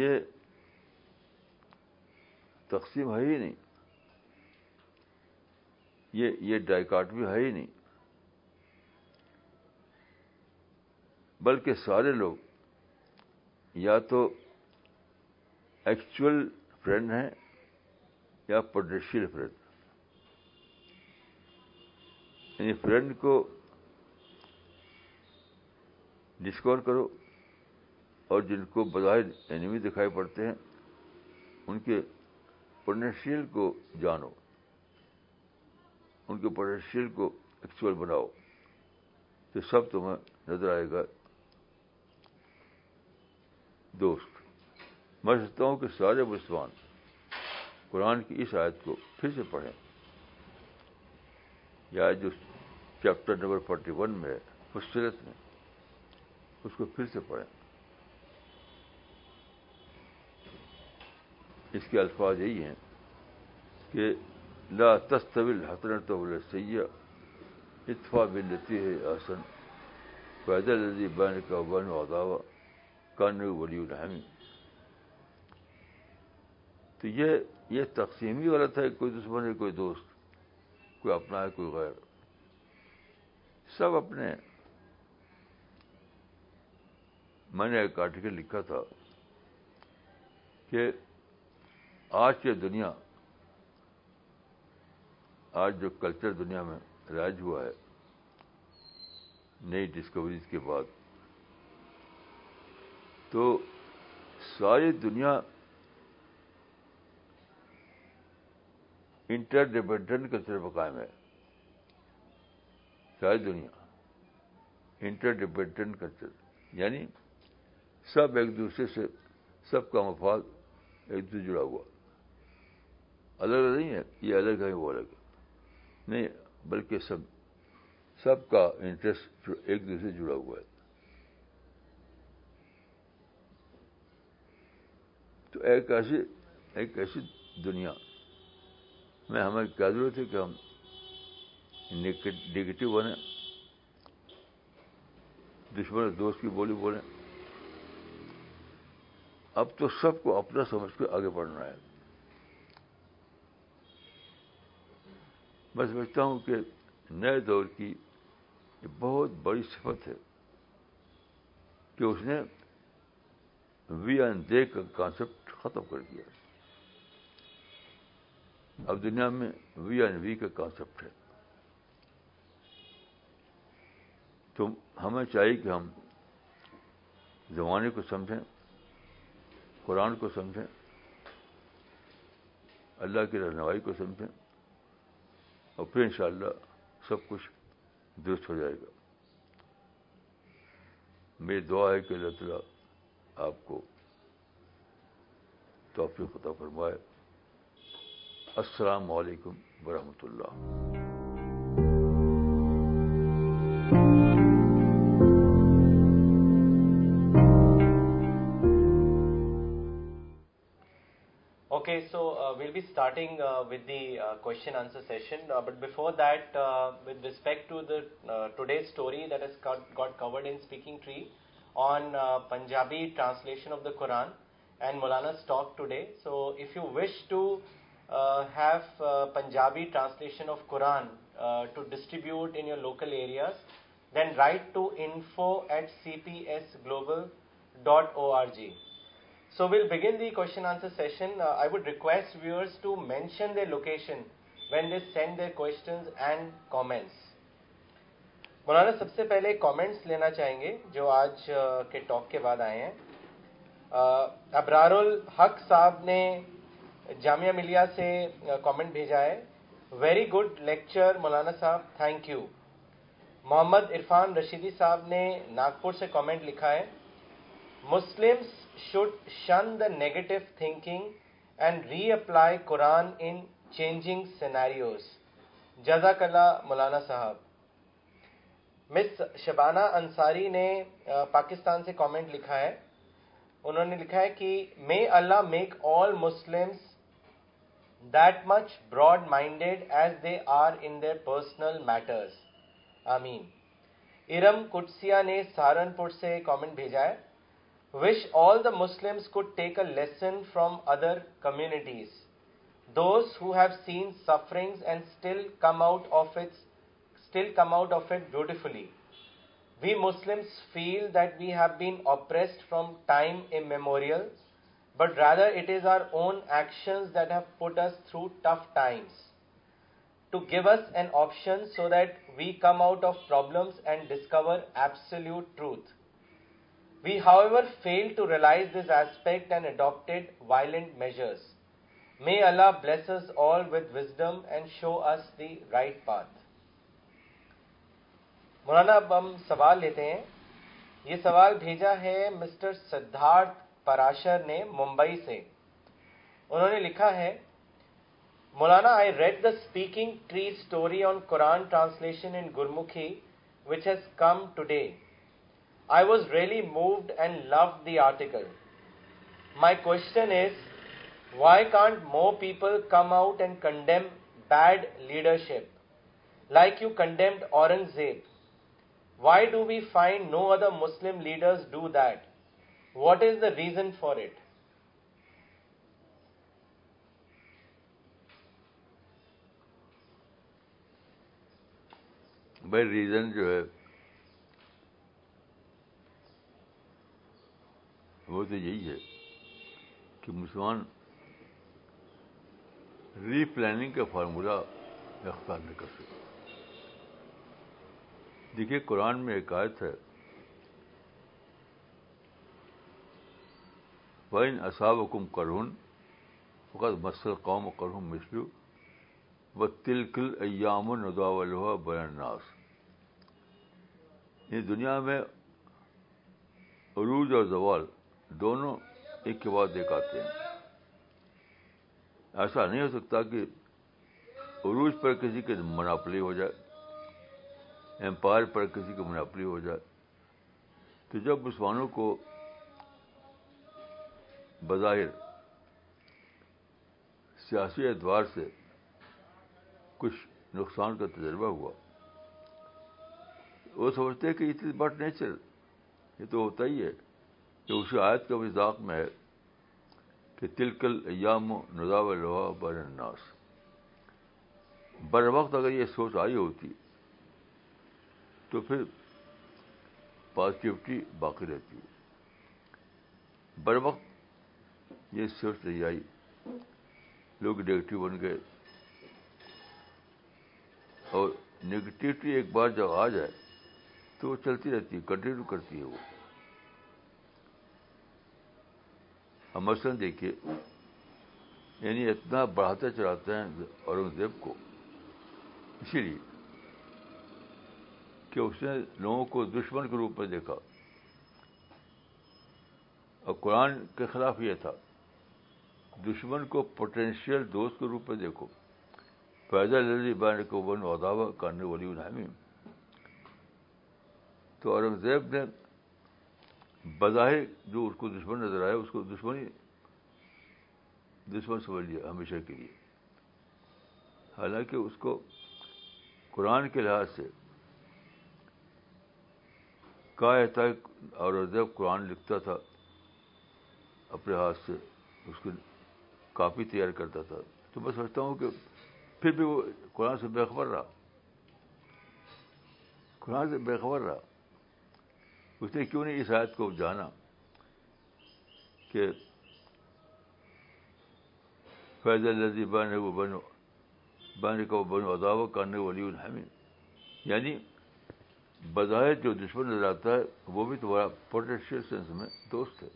یہ تقسیم ہے ہی نہیں یہ ڈائکاٹ بھی ہے ہی نہیں بلکہ سارے لوگ یا تو ایکچوئل فرینڈ ہیں یا پوٹینشیل فرینڈ یعنی فرینڈ کو ڈسکور کرو اور جن کو بظاہر اینمی دکھائی پڑتے ہیں ان کے پوٹینشیل کو جانو ان کے پوٹینشیل کو ایکچوئل بناؤ تو سب تمہیں نظر آئے گا دوست میں سمجھتا ہوں کہ سارے مسلمان قرآن کی اس آیت کو پھر سے پڑھیں یا جو چیپٹر نمبر فورٹی ون میں ہے میں اس کو پھر سے پڑھیں اس کے الفاظ یہی ہیں کہ لا تستویل تصویل حترت سیاح اتفا بلتی ہے آسن پیدل بین کا بن وغیرہ ولی ولیمی تو یہ تقسیمی غلط ہے کوئی دشمن ہے کوئی دوست کوئی اپنا ہے کوئی غیر سب اپنے میں نے ایک آرٹیکل لکھا تھا کہ آج کی دنیا آج جو کلچر دنیا میں رائج ہوا ہے نئی ڈسکوریز کے بعد تو ساری دنیا انٹر ڈیپینڈنٹ کلچر طرف قائم ہے ساری دنیا انٹر ڈیپینڈنٹ کلچر یعنی سب ایک دوسرے سے سب کا مفاد ایک دوسرے جڑا ہوا الگ نہیں ہے یہ الگ ہے وہ الگ نہیں بلکہ سب سب کا انٹرسٹ ایک دوسرے سے جڑا ہوا ہے تو ایک ایسی ایک ایسی دنیا میں ہمیں کیا ضرورت ہے کہ ہم نگیٹو بنے دشمن دوست کی بولی بولیں اب تو سب کو اپنا سمجھ کے آگے بڑھنا ہے میں سمجھتا ہوں کہ نئے دور کی بہت بڑی صفت ہے کہ اس نے وی اینڈ دے کا کانسیپٹ ختم کر دیا اب دنیا میں وی اینڈ وی کا کانسیپٹ ہے تو ہمیں چاہیے کہ ہم زمانے کو سمجھیں قرآن کو سمجھیں اللہ کی رہنمائی کو سمجھیں اور پھر انشاءاللہ سب کچھ درست ہو جائے گا میری دعا ہے کہ اللہ تعالیٰ آپ کو توفیق عطا خطا فرمائے السلام علیکم ورحمۃ Allah okay so will be starting with the question answer session but before that with respect to the today story that is got covered in tree on uh, Punjabi translation of the Quran and Maulana's talk today. So if you wish to uh, have uh, Punjabi translation of Quran to distribute in your local areas, then write to info@cpsglobal.org. So we'll begin the question answer session. I would request viewers to mention their location when they send their questions and comments. مولانا سب سے پہلے comments لینا چاہیں گے جو آج کے ٹاک کے بعد آئے ہیں ابرار الحق صاحب نے جامعہ ملیہ سے کامنٹ بھیجا ہے ویری گڈ لیکچر مولانا صاحب تھینک یو محمد عرفان رشیدی صاحب نے ناگپور سے کامنٹ لکھا ہے Muslim should shun the negative thinking and reapply Quran in changing scenarios جزاک اللہ مولانا صاحب مس شبانہ انصاری نے پاکستان سے کامنٹ لکھا ہے انہوں نے لکھا ہے کہ may Allah make all Muslim that much broad minded as they are in their personal matters آمین ارم کٹسیا نے سہارنپور سے کامنٹ بھیجا ہے wish all the Muslims could take a lesson from other communities those who have seen suffering and still come out of its still come out of it beautifully. We Muslims feel that we have been oppressed from time immemorial, but rather it is our own actions that have put us through tough times. To give us an option so that we come out of problems and discover absolute truth. We, however, fail to realize this aspect and adopted violent measures. May Allah bless us all with wisdom and show us the right path. مولانا اب ہم سوال لیتے ہیں یہ سوال بھیجا ہے مسٹر سدھارتھ پراشر نے ممبئی سے انہوں نے لکھا ہے Maulana I read the Speaking Tree story on Quran translation in Gurmukhi which has come today I was really moved and love the article my question is why can't more people come out and condemn bad leadership like you condemned Aurangzeb why do we find no other Muslim leaders do that what is the reason for it بھائی reason جو ہے وہ تو یہی ہے کہ مسلمان replanning کا فارمولہ اختیار نہیں کر سکتے دیکھیے قرآن میں ایک آیت ہے بین اصاب حکم مسل قوم و کرم ندا والا بین ناس یہ یعنی دنیا میں عروج اور زوال دونوں ایک کے بعد ایک آتے ہیں ایسا نہیں ہو سکتا کہ عروج پر کسی کے مناپلی ہو جائے امپائر پر کسی کی منافلی ہو جائے تو جب مسلمانوں کو بظاہر سیاسی اعتبار سے کچھ نقصان کا تجربہ ہوا وہ سمجھتے کہ اٹ از بٹ نیچر یہ تو ہوتا ہی ہے کہ اسی آیت کا مزاق میں ہے کہ تلکل یام و نزا بر ناس بر وقت اگر یہ سوچ آئی ہوتی تو پھر پازیٹیوٹی باقی رہتی ہے بر وقت یہ سوچ نہیں آئی لوگ نگیٹو بن گئے اور نگیٹیوٹی ایک بار جب آ جائے تو وہ چلتی رہتی ہے کنٹینیو کرتی ہے وہ ہم مثلاً دیکھیے یعنی اتنا بڑھاتے چڑھاتے ہیں اورنگزیب کو اسی لیے کہ اس نے لوگوں کو دشمن کے روپ میں دیکھا اور قرآن کے خلاف یہ تھا دشمن کو پوٹینشیل دوست کے روپ میں دیکھو پیدا للی بین کو کو اداوا کرنے والی الحمیم تو اورنگزیب نے بظاہر جو اس کو دشمن نظر آیا اس کو دشمنی دشمن سمجھ لیا ہمیشہ کے لیے حالانکہ اس کو قرآن کے لحاظ سے کہا جاتا ہے اور قرآن لکھتا تھا اپنے ہاتھ سے اس کی کاپی تیار کرتا تھا تو میں سمجھتا ہوں کہ پھر بھی وہ قرآن سے بے خبر رہا قرآن سے بے خبر رہا اس نے کیوں نہیں اس آیت کو جانا کہ فیض الزی بن وہ بنو کو کا وہ بنو اداو کرنے والی الحمین یعنی بظاہر جو دشمن نظر آتا ہے وہ بھی تمہارا پوٹینشیل سینس میں دوست ہے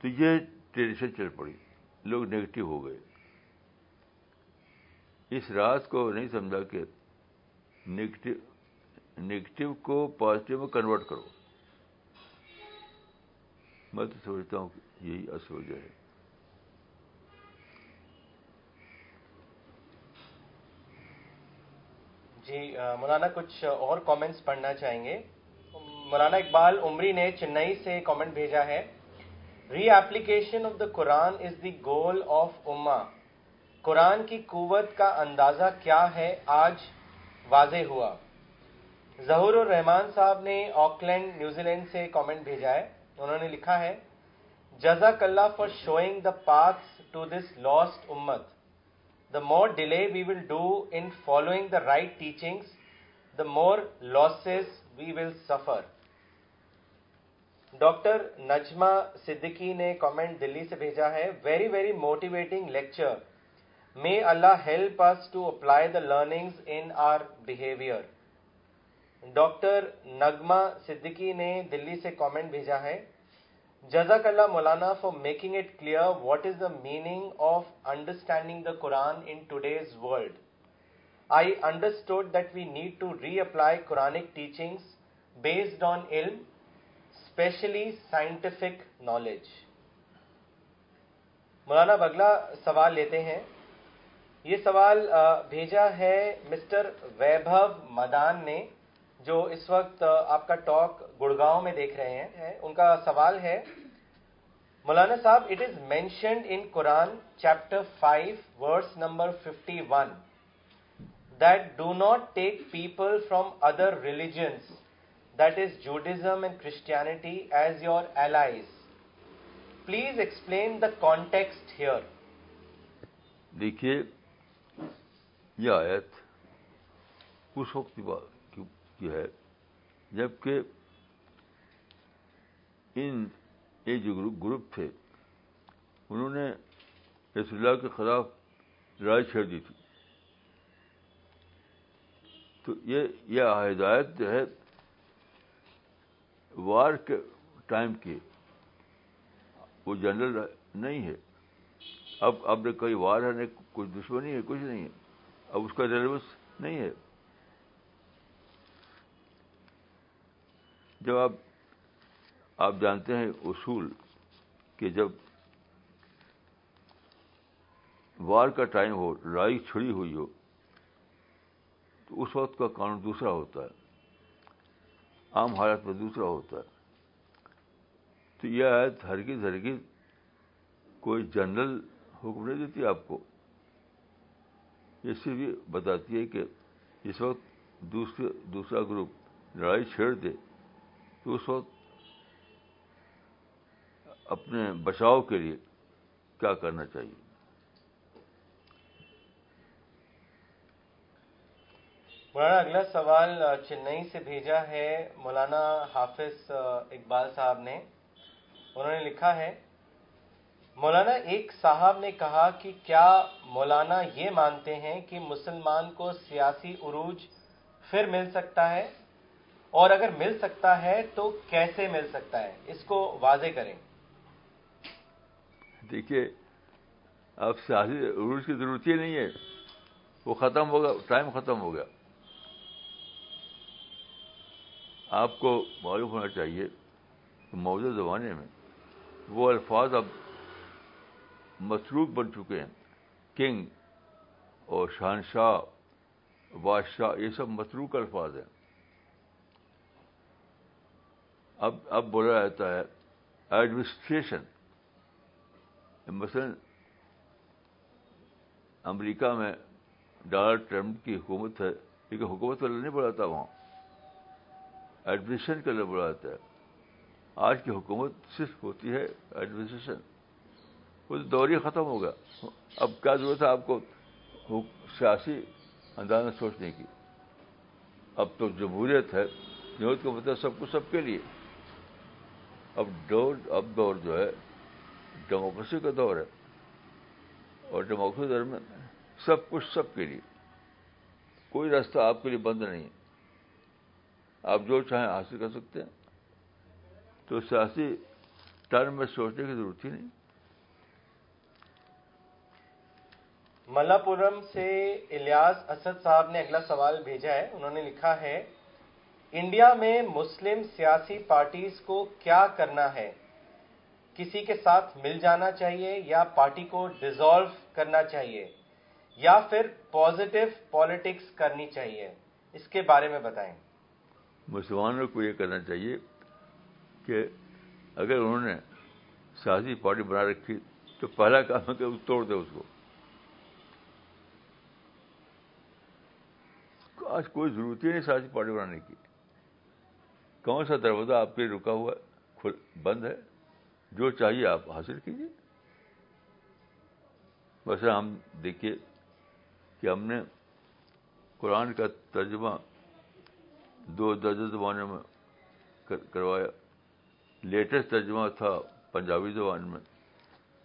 تو یہ ٹینشن چل پڑی لوگ نگیٹو ہو گئے اس راز کو نہیں سمجھا کہ نگیٹو کو پازیٹو میں کنورٹ کرو میں تو سمجھتا ہوں کہ یہی اصل وجہ ہے جی مولانا کچھ اور کامنٹس پڑھنا چاہیں گے مولانا اقبال عمری نے چنئی سے کامنٹ بھیجا ہے reapplication of the Quran is the goal of اما قرآن کی قوت کا اندازہ کیا ہے آج واضح ہوا ظہور الرحمان صاحب نے آکلینڈ نیوزی لینڈ سے کامنٹ بھیجا ہے انہوں نے لکھا ہے جزاک Allah for showing the path to this lost امت the more delay we will do in following the right teachings the more losses we will suffer doctor Najma Siddiqui نے کامنٹ دلی سے بھیجا ہے very very motivating lecture may Allah help us to apply the learnings in our behaviour doctor Nagma Siddiqui نے دلی سے comment بھیجا ہے جزاک Allah Maulana for making it clear what is the meaning of understanding the Quran in today's world I understood that we need to reapply Quranic teachings based on علم especially scientific knowledge Maulana بگلا سوال لیتے ہیں یہ سوال بھیجا ہے mister Vaibhav مدان نے جو اس وقت آپ کا ٹاک گڑگاؤں میں دیکھ رہے ہیں ان کا سوال ہے Maulana sahib it is mentioned in Quran chapter five number one that do not take people from other religions that is Judaism and Christianity as your allies please explain the context here دیکھیے یہ آیت اس وقت کی بات ہے جبکہ ان یہ جو گروپ گروپ تھے انہوں نے رسول اللہ کے خلاف لڑائی چھیڑ دی تھی تو یہ یہ ہدایت جو ہے وار کے ٹائم کی وہ جنرل نہیں ہے اب اب کوئی وار ہے کچھ دشمنی ہے کچھ نہیں ہے اب اس کا ریلیورس نہیں ہے جب آپ آپ جانتے ہیں اصول کہ جب وار کا ٹائم ہو لڑائی چھڑی ہوئی ہو تو اس وقت کا قانون دوسرا ہوتا ہے عام حالت میں دوسرا ہوتا ہے تو یہ ہے ہرگز کی دھر کی کوئی جنرل حکم نہیں دیتی آپ کو یہ صرف یہ بتاتی ہے کہ اس وقت دوسرے دوسرا گروپ لڑائی چھیڑ دے کہ اس وقت اپنے بچاؤ کے لیے کیا کرنا چاہیے مولانا اگلا سوال چنئی سے بھیجا ہے مولانا حافظ اقبال صاحب نے انہوں نے لکھا ہے مولانا ایک صاحب نے کہا کہ کیا مولانا یہ مانتے ہیں کہ مسلمان کو سیاسی عروج پھر مل سکتا ہے اور اگر مل سکتا ہے تو کیسے مل سکتا ہے اس کو واضح کریں دیکھیے اب سیاسی عروج کی ضرورت ہی نہیں ہے وہ ختم ہوگا ٹائم ختم ہو گیا آپ کو معلوم ہونا چاہیے موجودہ زمانے میں وہ الفاظ اب مصروف بن چکے ہیں کنگ اور شہنشاہ بادشاہ یہ سب مصروف الفاظ ہیں اب اب بولا جاتا ہے ایڈمنسٹریشن مثلاً امریکہ میں ڈونلڈ ٹرمپ کی حکومت ہے لیکن حکومت کا لفظ نہیں جاتا وہاں ایڈمنسٹریشن کا لفظ بولا جاتا ہے آج کی حکومت صرف ہوتی ہے ایڈمنسٹریشن وہ دور ہی ختم ہو گیا اب کیا ضرورت ہے آپ کو سیاسی انداز سوچنے کی اب تو جمہوریت ہے جمہوریت کا مطلب سب کچھ سب کے لیے اب دور اب دور جو ہے ڈیموکریسی کا دور ہے اور ڈیموکریسی دور میں سب کچھ سب کے لیے کوئی راستہ آپ کے لیے بند نہیں آپ جو چاہیں حاصل کر سکتے ہیں تو سیاسی ٹرم میں سوچنے کی ضرورت ہی نہیں ملاپورم سے الیاس اسد صاحب نے اگلا سوال بھیجا ہے انہوں نے لکھا ہے انڈیا میں مسلم سیاسی پارٹیز کو کیا کرنا ہے کسی کے ساتھ مل جانا چاہیے یا پارٹی کو ڈیزالو کرنا چاہیے یا پھر پازیٹو پالیٹکس کرنی چاہیے اس کے بارے میں بتائیں مسلمانوں کو یہ کرنا چاہیے کہ اگر انہوں نے سیاسی پارٹی بنا رکھی تو پہلا کام ہے کہ توڑ دے اس کو آج کوئی ضرورت ہی نہیں سیاسی پارٹی بنانے کی کون سا دروازہ آپ کے رکا ہوا کھل بند ہے جو چاہیے آپ حاصل کیجیے ویسے ہم دیکھیے کہ ہم نے قرآن کا ترجمہ دو درج زبانوں میں کروایا لیٹسٹ ترجمہ تھا پنجابی زبان میں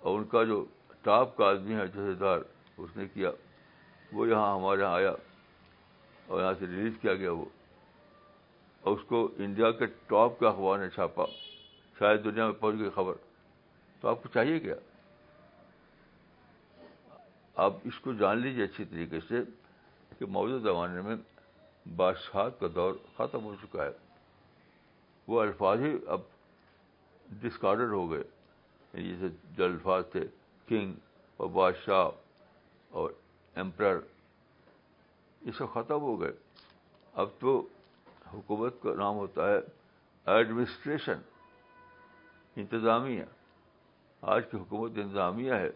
اور ان کا جو ٹاپ کا آدمی ہے جسے دار اس نے کیا وہ یہاں ہمارے یہاں آیا اور یہاں سے ریلیز کیا گیا وہ اور اس کو انڈیا کے ٹاپ کے اخبار نے چھاپا شاید دنیا میں پہنچ گئی خبر تو آپ کو چاہیے کیا آپ اس کو جان لیجیے اچھی طریقے سے کہ موجودہ زمانے میں بادشاہت کا دور ختم ہو چکا ہے وہ الفاظ ہی اب ڈسکارڈ ہو گئے یعنی جیسے جو الفاظ تھے کنگ اور بادشاہ اور ایمپرر یہ سب ختم ہو گئے اب تو حکومت کا نام ہوتا ہے ایڈمنسٹریشن انتظامیہ آج کی حکومت انتظامیہ ہے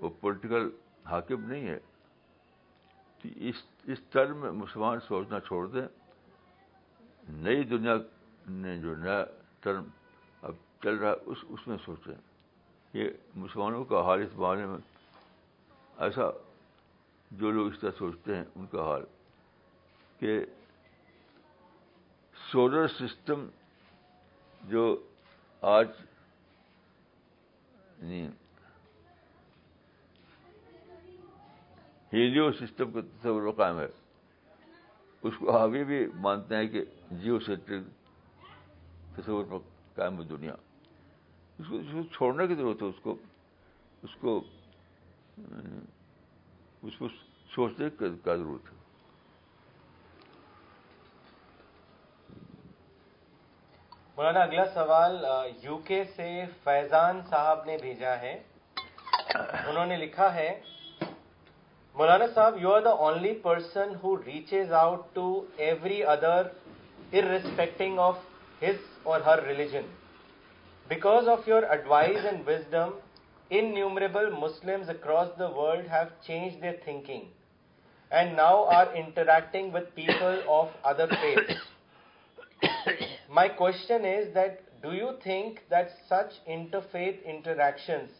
وہ پولیٹیکل حاکم نہیں ہے تو اس اس ٹرم میں مسلمان سوچنا چھوڑ دیں نئی دنیا نے جو نیا ٹرم اب چل رہا ہے اس اس میں سوچیں یہ مسلمانوں کا حال اس بارے میں ایسا جو لوگ اس طرح سوچتے ہیں ان کا حال کہ سولر سسٹم جو آج یعنی ہیلیو سسٹم کا تصور قائم ہے اس کو آگے بھی مانتے ہیں کہ جیو سینٹر تصور پر قائم ہے دنیا اس کو چھوڑنے کی ضرورت ہے اس کو اس کو اس کو سوچنے کا ضرورت ہے مولانا اگلا سوال یو کے سے فیضان صاحب نے بھیجا ہے انہوں نے لکھا ہے Maulana sahib you are the only person who reaches out to every other uh respecting of his or her religion because of your advise and wisdom innumerable Muslim across the world have change their thinking and now are interacting with people of other faith my question is that do you think that such interfaith interactions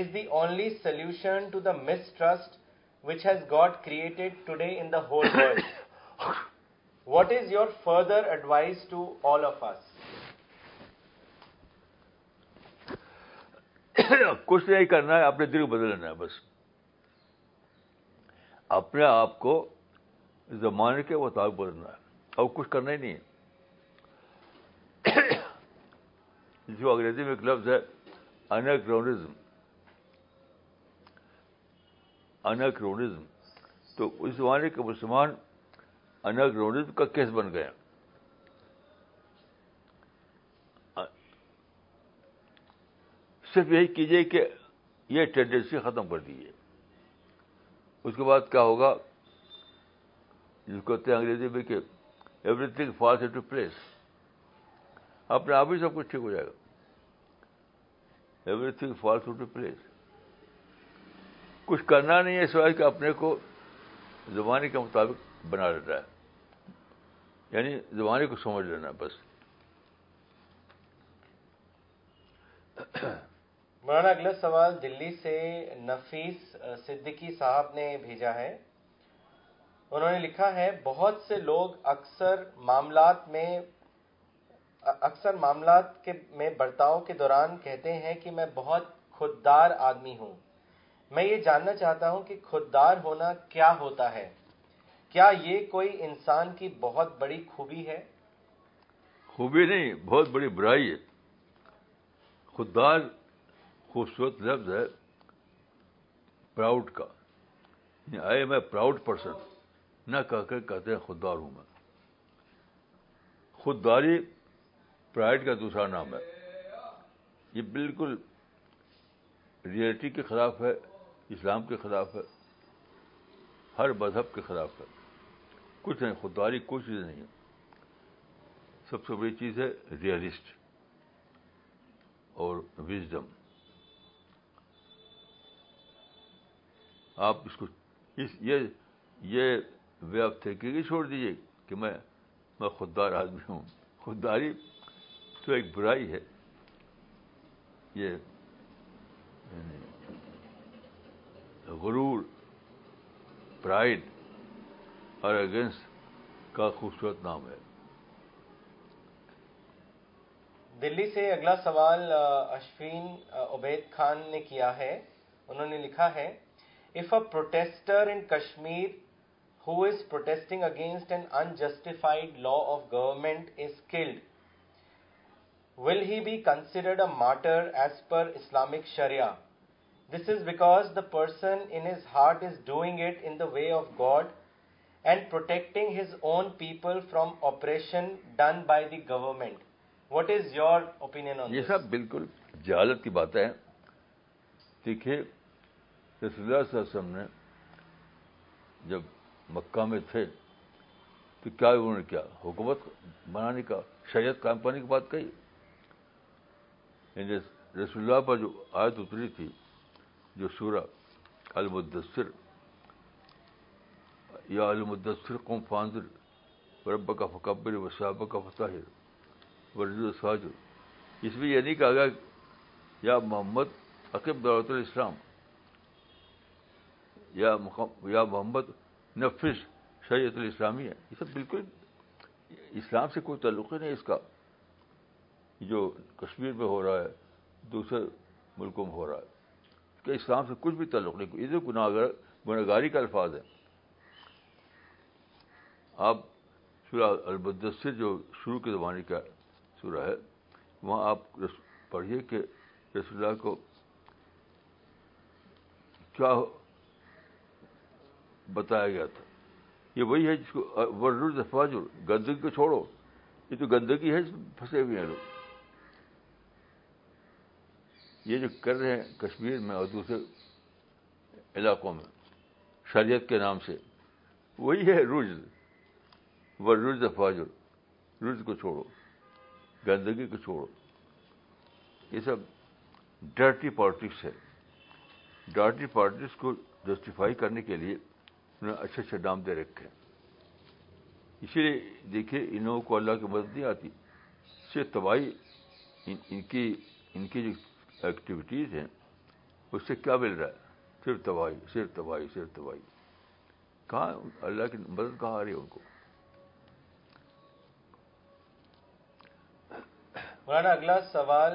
is the only solution to the mistrust which has got created today in the whole world what is your further advise to all of us کچھ نہیں کرنا ہے اپنے دل بدلنا ہے بس اپنے آپ کو زمانے کے مطابق بدلنا ہے اور کچھ کرنا ہی نہیں ہے انگریزی میں ایک لفظ ہے انیکرونزم انیکرونزم تو اس زمانے کے مسلمان انیکرونزم کا کیس بن گئے صرف یہی کیجیے کہ یہ ٹینڈنسی ختم کر دیجیے اس کے بعد کیا ہوگا جس کو کہتے ہیں انگریزی میں کہ everything falls to place اپنے آپ ہی سب کچھ ٹھیک ہو جائے گا everything falls to place کچھ کرنا نہیں ہے سوائے کو زبانی کے مطابق بنا لینا ہے یعنی زبانی کو سمجھ لینا ہے بس مولانا اگلا سوال دلی سے نفیس صدیقی صاحب نے بھیجا ہے انہوں نے لکھا ہے بہت سے لوگ اکثر معاملات میں اکثر معاملات کے میں برتاؤ کے دوران کہتے ہیں کہ میں بہت خوددار آدمی ہوں میں یہ جاننا چاہتا ہوں کہ خوددار ہونا کیا ہوتا ہے کیا یہ کوئی انسان کی بہت بڑی خوبی ہے خوبی نہیں بہت بڑی برائی ہے خوددار خوبصورت لفظ ہے پراؤڈ پراؤڈ کا پرسن یعنی نہ کہہ کر کہتے ہیں خوددار ہوں میں خودداری پرائڈ کا دوسرا نام ہے یہ بالکل ریئلٹی کے خلاف ہے اسلام کے خلاف ہے ہر مذہب کے خلاف ہے کچھ نہیں خودداری کوئی چیز نہیں ہے سب سے بڑی چیز ہے ریئلسٹ اور وزڈم آپ اس کو اس یہ یہ وے آف تھنکنگ ہی چھوڑ دیجیے کہ میں میں خوددار آدمی ہوں خودداری تو ایک برائی ہے یہ یعنی غرور پرائڈ اور اگینسٹ کا خوبصورت نام ہے دلی سے اگلا سوال اشفین عبید خان نے کیا ہے انہوں نے لکھا ہے if a protester in Kashmir who is protesting against an unjustified law of government is killed will he be considered a martyr as per Islamic Sharia? This is because the person in his heart is doing it in the way of God and protecting his own people from oppression done by the government. What is your opinion on this? یہ سب بالکل جہالت کی باتیں ہیں دیکھیے رسول اللہ صلی اللہ علیہ وسلم نے جب مکہ میں تھے تو کیا انہوں نے کیا حکومت بنانے کا شریعت قائم کرنے کی بات کہی یعنی رسول اللہ پر جو آیت اتری تھی جو سورہ المدثر یا المدثر قوم فاندر رب کا فقبر و صحابہ کا فتح ساجر اس میں یہ نہیں کہا گیا یا محمد عقب دولت الاسلام یا محمد نفس شریعت الاسلامی ہے یہ سب بالکل اسلام سے کوئی تعلق ہی نہیں اس کا جو کشمیر میں ہو رہا ہے دوسرے ملکوں میں ہو رہا ہے کہ اسلام سے کچھ بھی تعلق نہیں یہ تو گاری کا الفاظ ہے آپ سورہ البدسر جو شروع کے زمانے کا سورہ ہے وہاں آپ پڑھیے کہ رسول اللہ کو کیا بتایا گیا تھا یہ وہی ہے جس کو ورفاظ گندگی کو چھوڑو یہ تو گندگی ہے پھنسے ہوئے ہیں لوگ یہ جو کر رہے ہیں کشمیر میں اور دوسرے علاقوں میں شریعت کے نام سے وہی ہے رز ورز فاجر رز کو چھوڑو گندگی کو چھوڑو یہ سب ڈرٹی پالٹکس ہے ڈرٹی پالٹکس کو جسٹیفائی کرنے کے لیے انہوں نے اچھے اچھے نام دے رکھے ہیں اسی لیے دیکھیے ان لوگوں کو اللہ کی مدد نہیں آتی سے تباہی ان کی ان کی جو ایکٹیویٹیز ہیں اس سے کیا مل رہا ہے صرف صرف صرف تباہی تباہی تباہی کہاں اللہ کی مدد کہاں آ رہی ہے ان کو مولانا اگلا سوال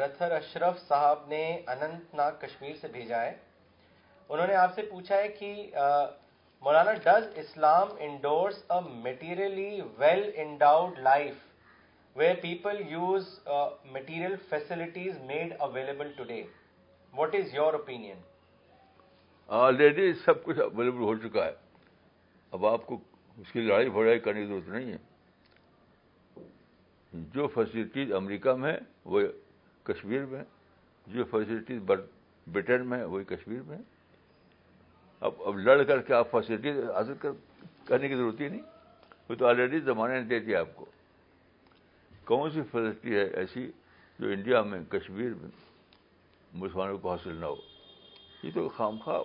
رتھر اشرف صاحب نے اننت ناگ کشمیر سے بھیجا ہے انہوں نے آپ سے پوچھا ہے کہ Maulana does Islam endorse a materially well endowed life way people usual facilities made available opinion already سب کچھ اویلیبل ہو چکا ہے اب آپ کو اس کی لڑائی بھڑائی کرنے کی ضرورت نہیں ہے جو فیسلٹیز امریکہ میں وہ کشمیر میں جو فیسلٹیز برٹن میں وہی کشمیر میں اب اب لڑ کر کے آپ فیسلٹیز حاصل کرنے کی ضرورت ہی نہیں وہ تو آلریڈی زمانے نے دے دیا آپ کو کون سی فیسلٹی ہے ایسی جو انڈیا میں کشمیر میں مسلمانوں کو حاصل نہ ہو یہ تو خام خواہ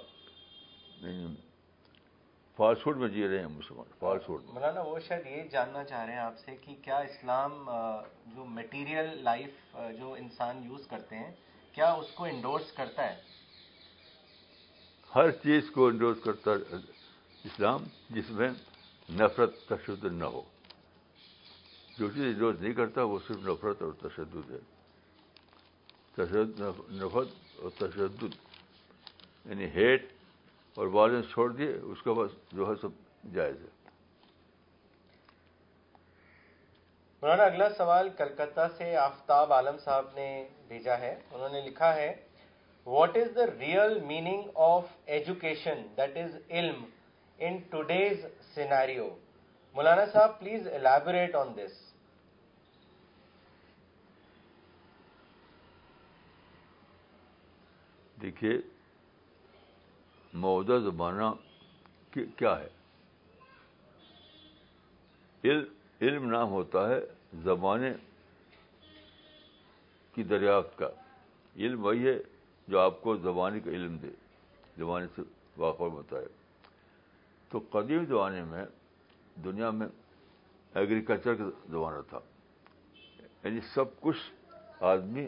فوڈ میں جی رہے ہیں مسلمان فالس فوڈ مولانا وہ شاید یہ جاننا چاہ رہے ہیں آپ سے کہ کیا اسلام جو میٹیریل لائف جو انسان یوز کرتے ہیں کیا اس کو انڈورس کرتا ہے ہر چیز کو انڈورس کرتا ہے اسلام جس میں نفرت تشدد نہ ہو جو چیز نہیں کرتا وہ صرف نفرت اور تشدد ہے تشدد نفرت اور تشدد یعنی ہیٹ اور چھوڑ دیے اس کے بعد جو ہے سب جائز ہے مولانا اگلا سوال کلکتہ سے آفتاب عالم صاحب نے بھیجا ہے انہوں نے لکھا ہے what is the real meaning of education that is علم ان ٹوڈیز سیناریو مولانا صاحب پلیز ایلیبوریٹ آن دس دیکھیے موجودہ زمانہ کیا ہے علم علم نام ہوتا ہے زمانے کی دریافت کا علم وہی ہے جو آپ کو زبانی کا علم دے زبانی سے واقع بتائے تو قدیم زمانے میں دنیا میں ایگریکلچر کا زمانہ تھا یعنی سب کچھ آدمی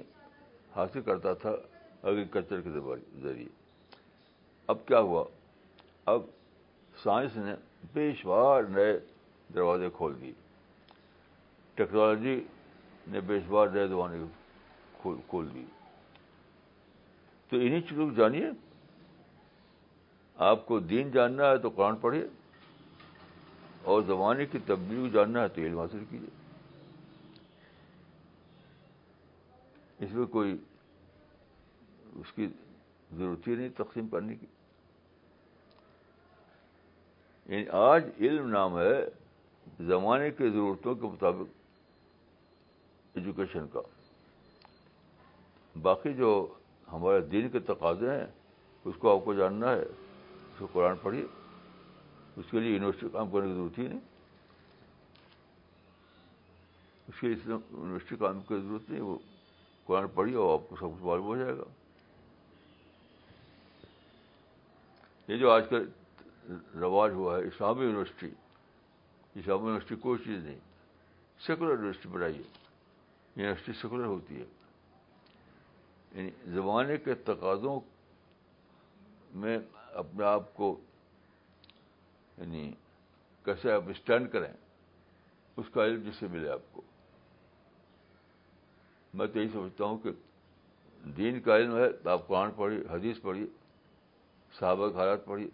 حاصل کرتا تھا ایگریکلچر کے ذریعے اب کیا ہوا اب سائنس نے بے شوار نئے دروازے کھول دیے ٹیکنالوجی نے بے شوار نئے دروازے کھول دیے تو انہیں چیزوں کو جانیے آپ کو دین جاننا ہے تو قرآن پڑھیے اور زمانے کی تبدیلی کو جاننا ہے تو علم حاصل کیجیے اس میں کوئی اس کی ضرورت ہی نہیں تقسیم کرنے کی یعنی آج علم نام ہے زمانے کی ضرورتوں کے مطابق ایجوکیشن کا باقی جو ہمارے دین کے تقاضے ہیں اس کو آپ کو جاننا ہے اس کو قرآن پڑھیے اس کے لیے یونیورسٹی کام کرنے کی ضرورت ہی نہیں اس کے لیے یونیورسٹی کام کی ضرورت نہیں وہ قرآن پڑھیے اور آپ کو سب کچھ معلوم ہو جائے گا یہ جو آج کل رواج ہوا ہے اسلامی یونیورسٹی اسلامی یونیورسٹی کوئی چیز نہیں سیکولر یونیورسٹی بنائیے یونیورسٹی سیکولر ہوتی ہے یعنی زمانے کے تقاضوں میں اپنے آپ کو یعنی کیسے آپ اسٹینڈ کریں اس کا علم جس سے ملے آپ کو میں تو یہی سمجھتا ہوں کہ دین کا علم ہے تو آپ قرآن پڑھیے حدیث پڑھی صحابہ کی حالت پڑھی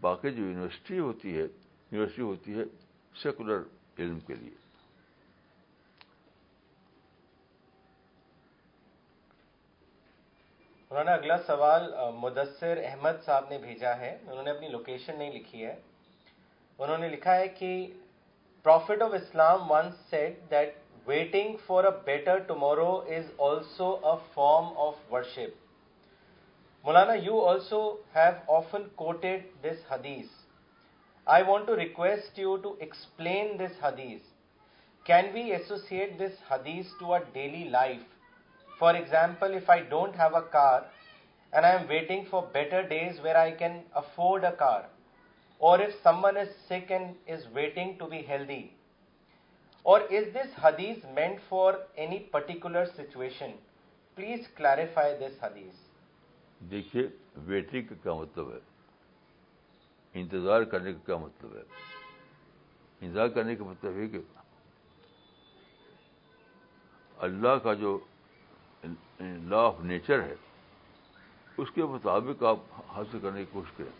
باقی جو یونیورسٹی ہوتی ہے یونیورسٹی ہوتی ہے سیکولر علم کے لیے اگلا سوال مدثر احمد صاحب نے بھیجا ہے انہوں نے اپنی لوکیشن نہیں لکھی ہے انہوں نے لکھا ہے کہ prophet of Islam once said that waiting for better tomorrow is also a form of worship Maulana, you also have often quoted this hadith. I want to request you to explain this hadith. Can we associate this hadith to our daily life? For example, if I don't have a car and I am waiting for better days where I can afford a car, or if someone is sick and is waiting to be healthy, or is this hadith meant for any particular situation? Please clarify this hadith. دیکھیے waiting کا کیا مطلب ہے انتظار کرنے کا کیا مطلب ہے انتظار کرنے کا مطلب ہے کہ اللہ کا جو لا آف نیچر ہے اس کے مطابق آپ حاصل کرنے کی کوشش کریں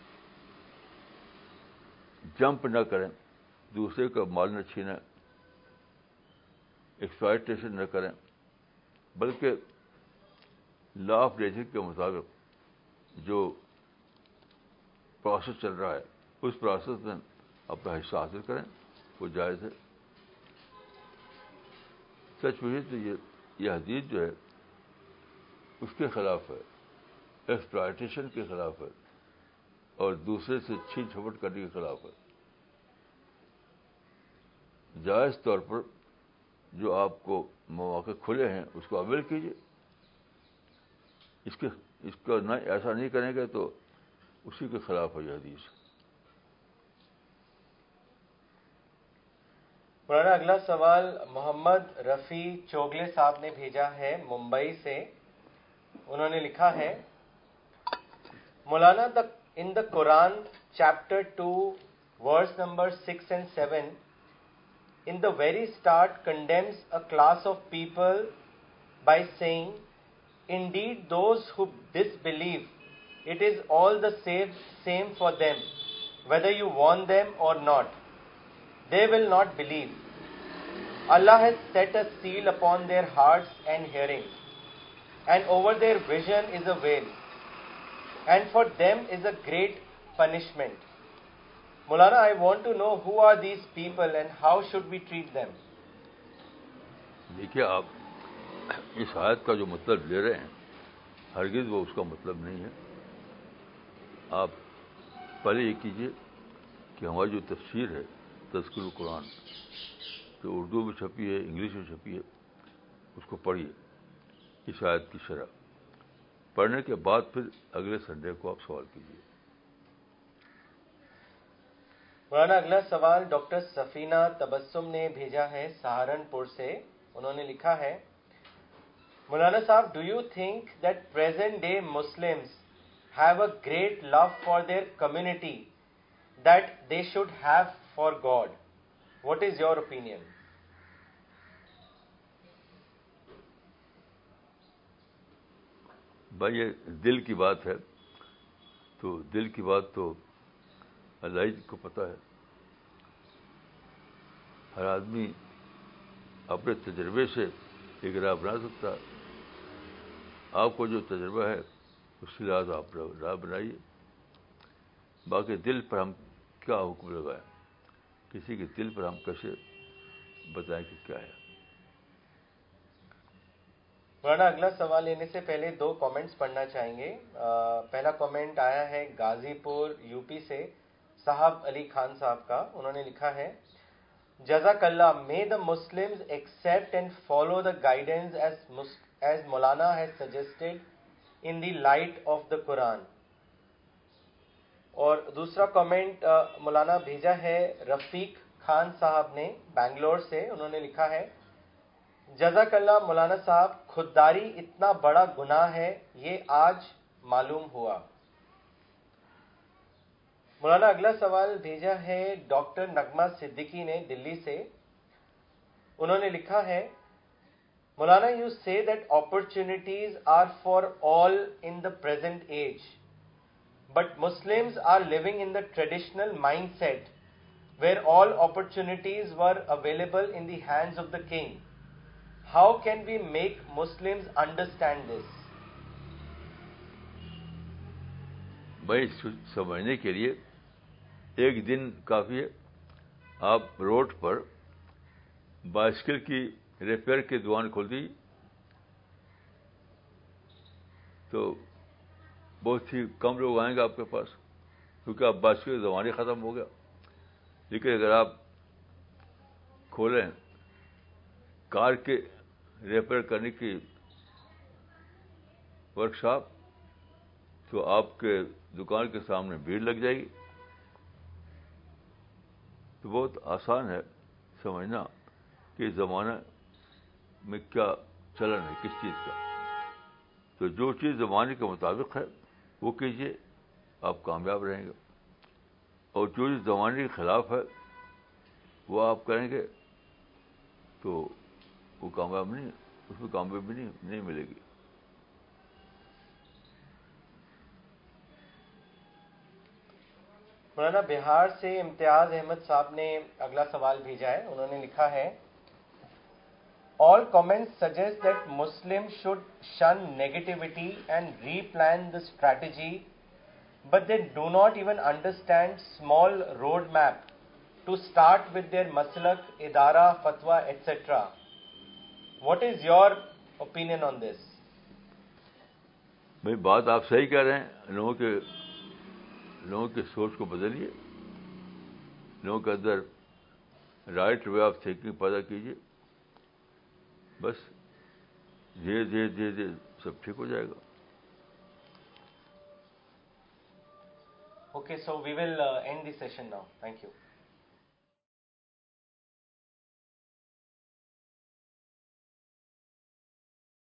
جمپ نہ کریں دوسرے کا مال نہ چھینیں ایکسپائٹیشن نہ کریں بلکہ لا آف نیچر کے مطابق جو پروسیس چل رہا ہے اس پروسیس میں اپنا حصہ حاصل کریں وہ جائز ہے سچ مجھے تو یہ یہ حدیث جو ہے اس کے خلاف ہے ایکسپلائٹیشن کے خلاف ہے اور دوسرے سے چھین چھپٹ کرنے کے خلاف ہے جائز طور پر جو آپ کو مواقع کھلے ہیں اس کو اویل کیجیے اس کے اس کا نہ ایسا نہیں کریں گے تو اسی کے خلاف اگلا سوال محمد رفیع چوگلے صاحب نے بھیجا ہے ممبئی سے انہوں نے لکھا ہے Maulana the in the Quran chapter two verse number six and seven in the very start condemns a class of people by saying indeed those who disbelieve it is all the safe same for them whether you want them or not they will not believe Allah has set a seal upon their heart and hearing and over their vision is a veil and for them is a great punishment Maulana I want to know who are these people and how should be treat them دیکھیے آپ اس آیت کا جو مطلب لے رہے ہیں ہرگز وہ اس کا مطلب نہیں ہے آپ پہلے یہ کیجیے کہ ہماری جو تفسیر ہے تذکر القرآن جو اردو میں چھپی ہے انگلش میں چھپی ہے اس کو پڑھیے اس آیت کی شرح پڑھنے کے بعد پھر اگلے سنڈے کو آپ سوال کیجیے مولانا اگلا سوال ڈاکٹر سفینہ تبسم نے بھیجا ہے سہارنپور سے انہوں نے لکھا ہے Maulana sahib do you think that present day Muslim great love for their community that they should have for God what is your opinion بھائی یہ دل کی بات ہے تو دل کی بات تو ال کو پتا ہے ہر آدمی اپنے تجربے سے ایک راہ بنا سکتا ہے آپ کو جو تجربہ ہے اس کے لحاظ آپ رائے بنائیے باقی دل پر ہم کیا حکم لگائیں کسی کے دل پر ہم کیسے بتائیں کہ کیا ہے مولانا اگلا سوال لینے سے پہلے دو کامنٹس پڑھنا چاہیں گے پہلا کامنٹ آیا ہے غازی پور یو پی سے صاحب علی خان صاحب کا انہوں نے لکھا ہے جزاک Allah may the Muslim accept and follow the guidance as Maulana has suggested in that of the Quran اور دوسرا کامنٹ مولانا uh, بھیجا ہے رفیق خان صاحب نے بنگلور سے انہوں نے لکھا ہے جزاک اللہ مولانا صاحب خودداری اتنا بڑا گناہ ہے یہ آج معلوم ہوا مولانا اگلا سوال بھیجا ہے ڈاکٹر نغمہ صدیقی نے دلی سے انہوں نے لکھا ہے مولانا you see that opportunities are for all in the present age but Muslim are living in the traditional mindset where all opportunities were available in the hands of the king how can we make Muslim understand this بھائی سمجھنے کے لیے ایک دن کافی ہے آپ road پر بائسکل کی ریپیئر کی دکان کھول دی تو بہت ہی کم لوگ آئیں گے آپ کے پاس کیونکہ آپ باسی زمانے ختم ہو گیا لیکن اگر آپ کھولیں کار کے ریپیئر کرنے کی ورک شاپ تو آپ کے دکان کے سامنے بھیڑ لگ جائے گی تو بہت آسان ہے سمجھنا کہ زمانہ میں کیا چلن ہے کس چیز کا تو جو چیز زمانے کے مطابق ہے وہ کیجیے آپ کامیاب رہیں گے اور جو چیز زمانے کے خلاف ہے وہ آپ کریں گے تو وہ کامیاب نہیں اس میں کامیابی نہیں نہیں ملے گی مولانا بہار سے امتیاز احمد صاحب نے اگلا سوال بھیجا ہے انہوں نے لکھا ہے all comment suggest that Muslim should shun negativity and replan the strategy but they do not even understand small road map to start with their مسلک ادارہ فتوا et cetera what is your opinion on this بھائی بات آپ صحیح کہہ رہے ہیں لوگوں کے لوگوں کے سوچ کو بدلیے لوگوں کے اندر رائٹ وے آف تھنکنگ پیدا کیجیے بس دھیرے دھیرے دھیرے دھیرے سب ٹھیک ہو جائے گا okay so we will end this session now thank you